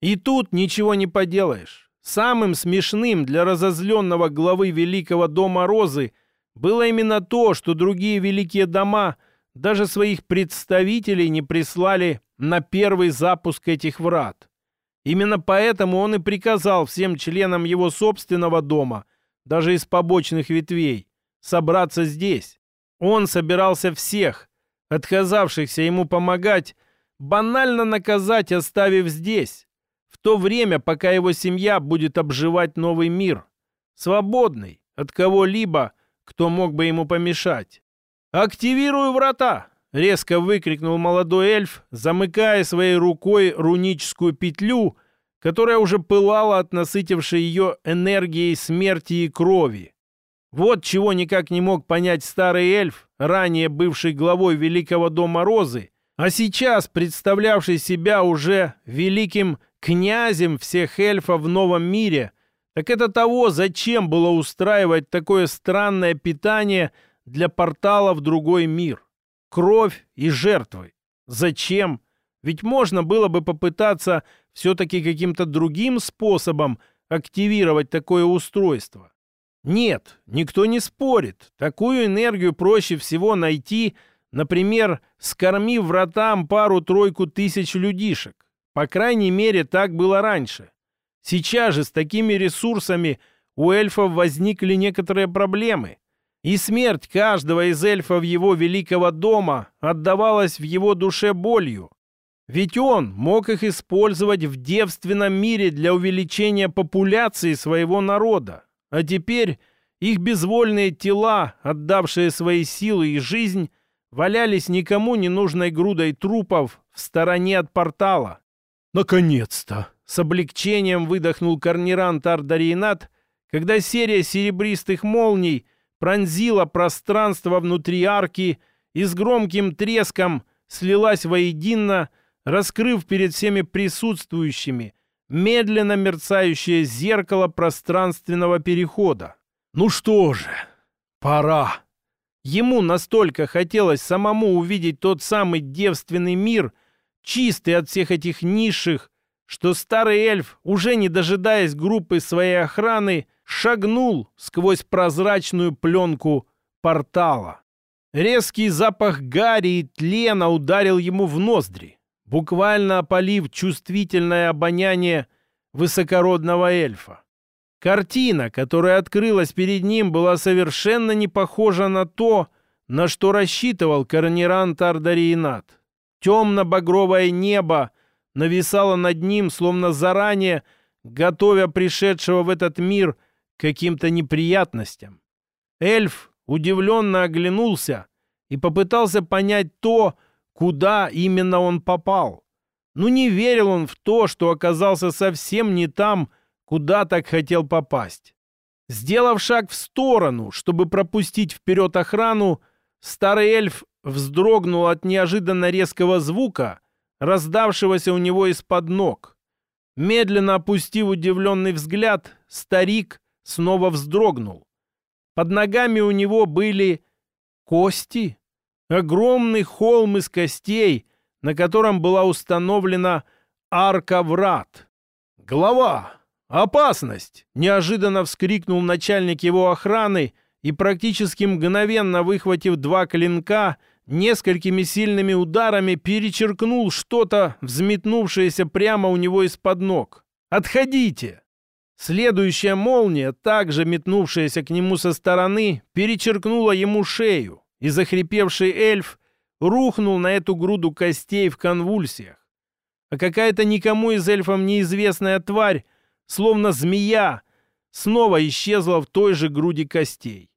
S1: И тут ничего не поделаешь. Самым смешным для разозленного главы Великого Дома Розы было именно то, что другие великие дома даже своих представителей не прислали на первый запуск этих врат. Именно поэтому он и приказал всем членам его собственного дома, даже из побочных ветвей, собраться здесь. Он собирался всех, отказавшихся ему помогать, банально наказать, оставив здесь то время, пока его семья будет обживать новый мир, свободный от кого-либо, кто мог бы ему помешать. «Активирую врата!» — резко выкрикнул молодой эльф, замыкая своей рукой руническую петлю, которая уже пылала от насытившей ее энергией смерти и крови. Вот чего никак не мог понять старый эльф, ранее бывший главой Великого Дома Розы, а сейчас представлявший себя уже великим князем всех эльфов в новом мире, так это того, зачем было устраивать такое странное питание для портала в другой мир. Кровь и жертвы. Зачем? Ведь можно было бы попытаться все-таки каким-то другим способом активировать такое устройство. Нет, никто не спорит. Такую энергию проще всего найти, например, скормив вратам пару-тройку тысяч людишек. По крайней мере, так было раньше. Сейчас же с такими ресурсами у эльфов возникли некоторые проблемы. И смерть каждого из эльфов его великого дома отдавалась в его душе болью. Ведь он мог их использовать в девственном мире для увеличения популяции своего народа. А теперь их безвольные тела, отдавшие свои силы и жизнь, валялись никому не нужной грудой трупов в стороне от портала. «Наконец-то!» — с облегчением выдохнул Корниран Тардариенат, когда серия серебристых молний пронзила пространство внутри арки и с громким треском слилась воедино, раскрыв перед всеми присутствующими медленно мерцающее зеркало пространственного перехода. «Ну что же, пора!» Ему настолько хотелось самому увидеть тот самый девственный мир, чистый от всех этих низших, что старый эльф, уже не дожидаясь группы своей охраны, шагнул сквозь прозрачную пленку портала. Резкий запах гари и тлена ударил ему в ноздри, буквально опалив чувствительное обоняние высокородного эльфа. Картина, которая открылась перед ним, была совершенно не похожа на то, на что рассчитывал Корниран Тардариенат. Темно-багровое небо нависало над ним, словно заранее, готовя пришедшего в этот мир каким-то неприятностям. Эльф удивленно оглянулся и попытался понять то, куда именно он попал. Ну не верил он в то, что оказался совсем не там, куда так хотел попасть. Сделав шаг в сторону, чтобы пропустить вперед охрану, старый эльф вздрогнул от неожиданно резкого звука, раздавшегося у него из-под ног. Медленно опустив удивленный взгляд, старик снова вздрогнул. Под ногами у него были кости. Огромный холм из костей, на котором была установлена арка врат. «Голова! Опасность!» — неожиданно вскрикнул начальник его охраны и, практически мгновенно выхватив два клинка, несколькими сильными ударами перечеркнул что-то, взметнувшееся прямо у него из-под ног. «Отходите!» Следующая молния, также метнувшаяся к нему со стороны, перечеркнула ему шею, и захрипевший эльф рухнул на эту груду костей в конвульсиях. А какая-то никому из эльфов неизвестная тварь, словно змея, снова исчезла в той же груди костей.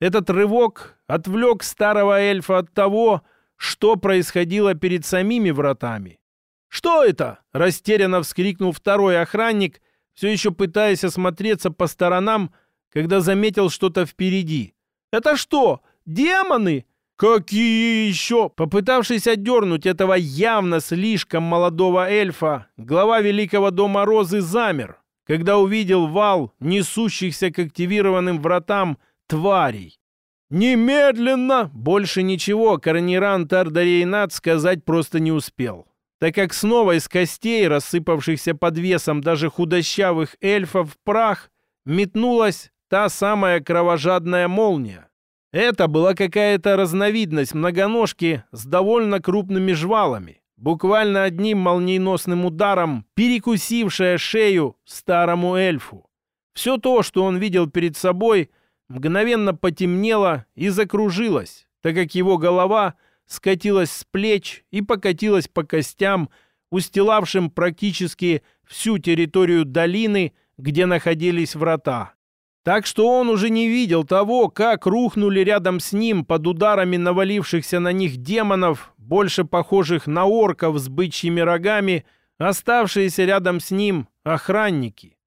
S1: Этот рывок отвлек старого эльфа от того, что происходило перед самими вратами. «Что это?» — растерянно вскрикнул второй охранник, все еще пытаясь осмотреться по сторонам, когда заметил что-то впереди. «Это что, демоны?» «Какие еще?» Попытавшись отдернуть этого явно слишком молодого эльфа, глава Великого Дома Розы замер, когда увидел вал несущихся к активированным вратам тварей. «Немедленно!» Больше ничего Корниран Тардарейнат сказать просто не успел, так как снова из костей, рассыпавшихся под весом даже худощавых эльфов прах, метнулась та самая кровожадная молния. Это была какая-то разновидность многоножки с довольно крупными жвалами, буквально одним молниеносным ударом перекусившая шею старому эльфу. Все то, что он видел перед собой – мгновенно потемнело и закружилось, так как его голова скатилась с плеч и покатилась по костям, устилавшим практически всю территорию долины, где находились врата. Так что он уже не видел того, как рухнули рядом с ним под ударами навалившихся на них демонов, больше похожих на орков с бычьими рогами, оставшиеся рядом с ним охранники.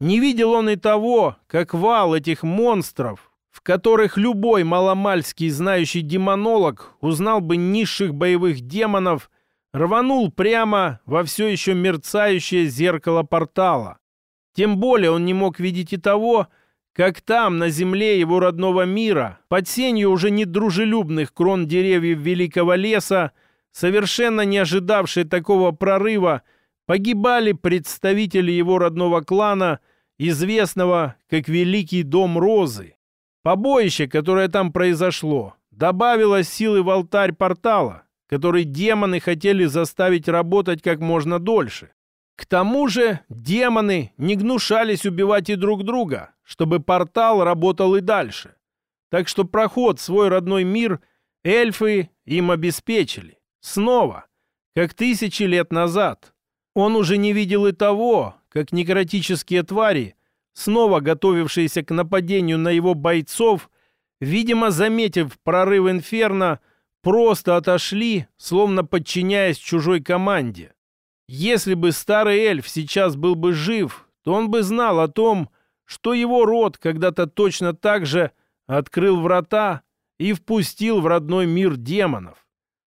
S1: Не видел он и того, как вал этих монстров, в которых любой маломальский знающий демонолог узнал бы низших боевых демонов, рванул прямо во все еще мерцающее зеркало портала. Тем более он не мог видеть и того, как там, на земле его родного мира, под сенью уже недружелюбных крон деревьев великого леса, совершенно не ожидавшие такого прорыва, погибали представители его родного клана, известного как Великий Дом Розы. Побоище, которое там произошло, добавило силы в алтарь портала, который демоны хотели заставить работать как можно дольше. К тому же демоны не гнушались убивать и друг друга, чтобы портал работал и дальше. Так что проход в свой родной мир эльфы им обеспечили. Снова, как тысячи лет назад. Он уже не видел и того, как некротические твари, снова готовившиеся к нападению на его бойцов, видимо, заметив прорыв инферно, просто отошли, словно подчиняясь чужой команде. Если бы старый эльф сейчас был бы жив, то он бы знал о том, что его род когда-то точно так же открыл врата и впустил в родной мир демонов.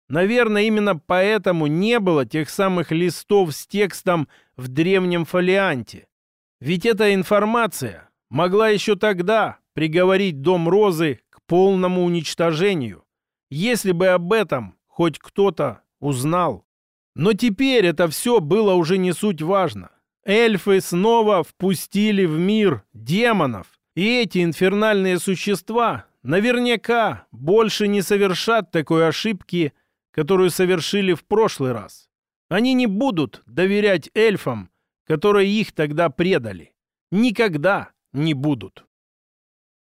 S1: Наверное, именно поэтому не было тех самых листов с текстом в древнем фолианте. Ведь эта информация могла еще тогда приговорить Дом Розы к полному уничтожению, если бы об этом хоть кто-то узнал. Но теперь это все было уже не суть важно. Эльфы снова впустили в мир демонов, и эти инфернальные существа наверняка больше не совершат такой ошибки, которую совершили в прошлый раз. Они не будут доверять эльфам, которые их тогда предали. Никогда не будут.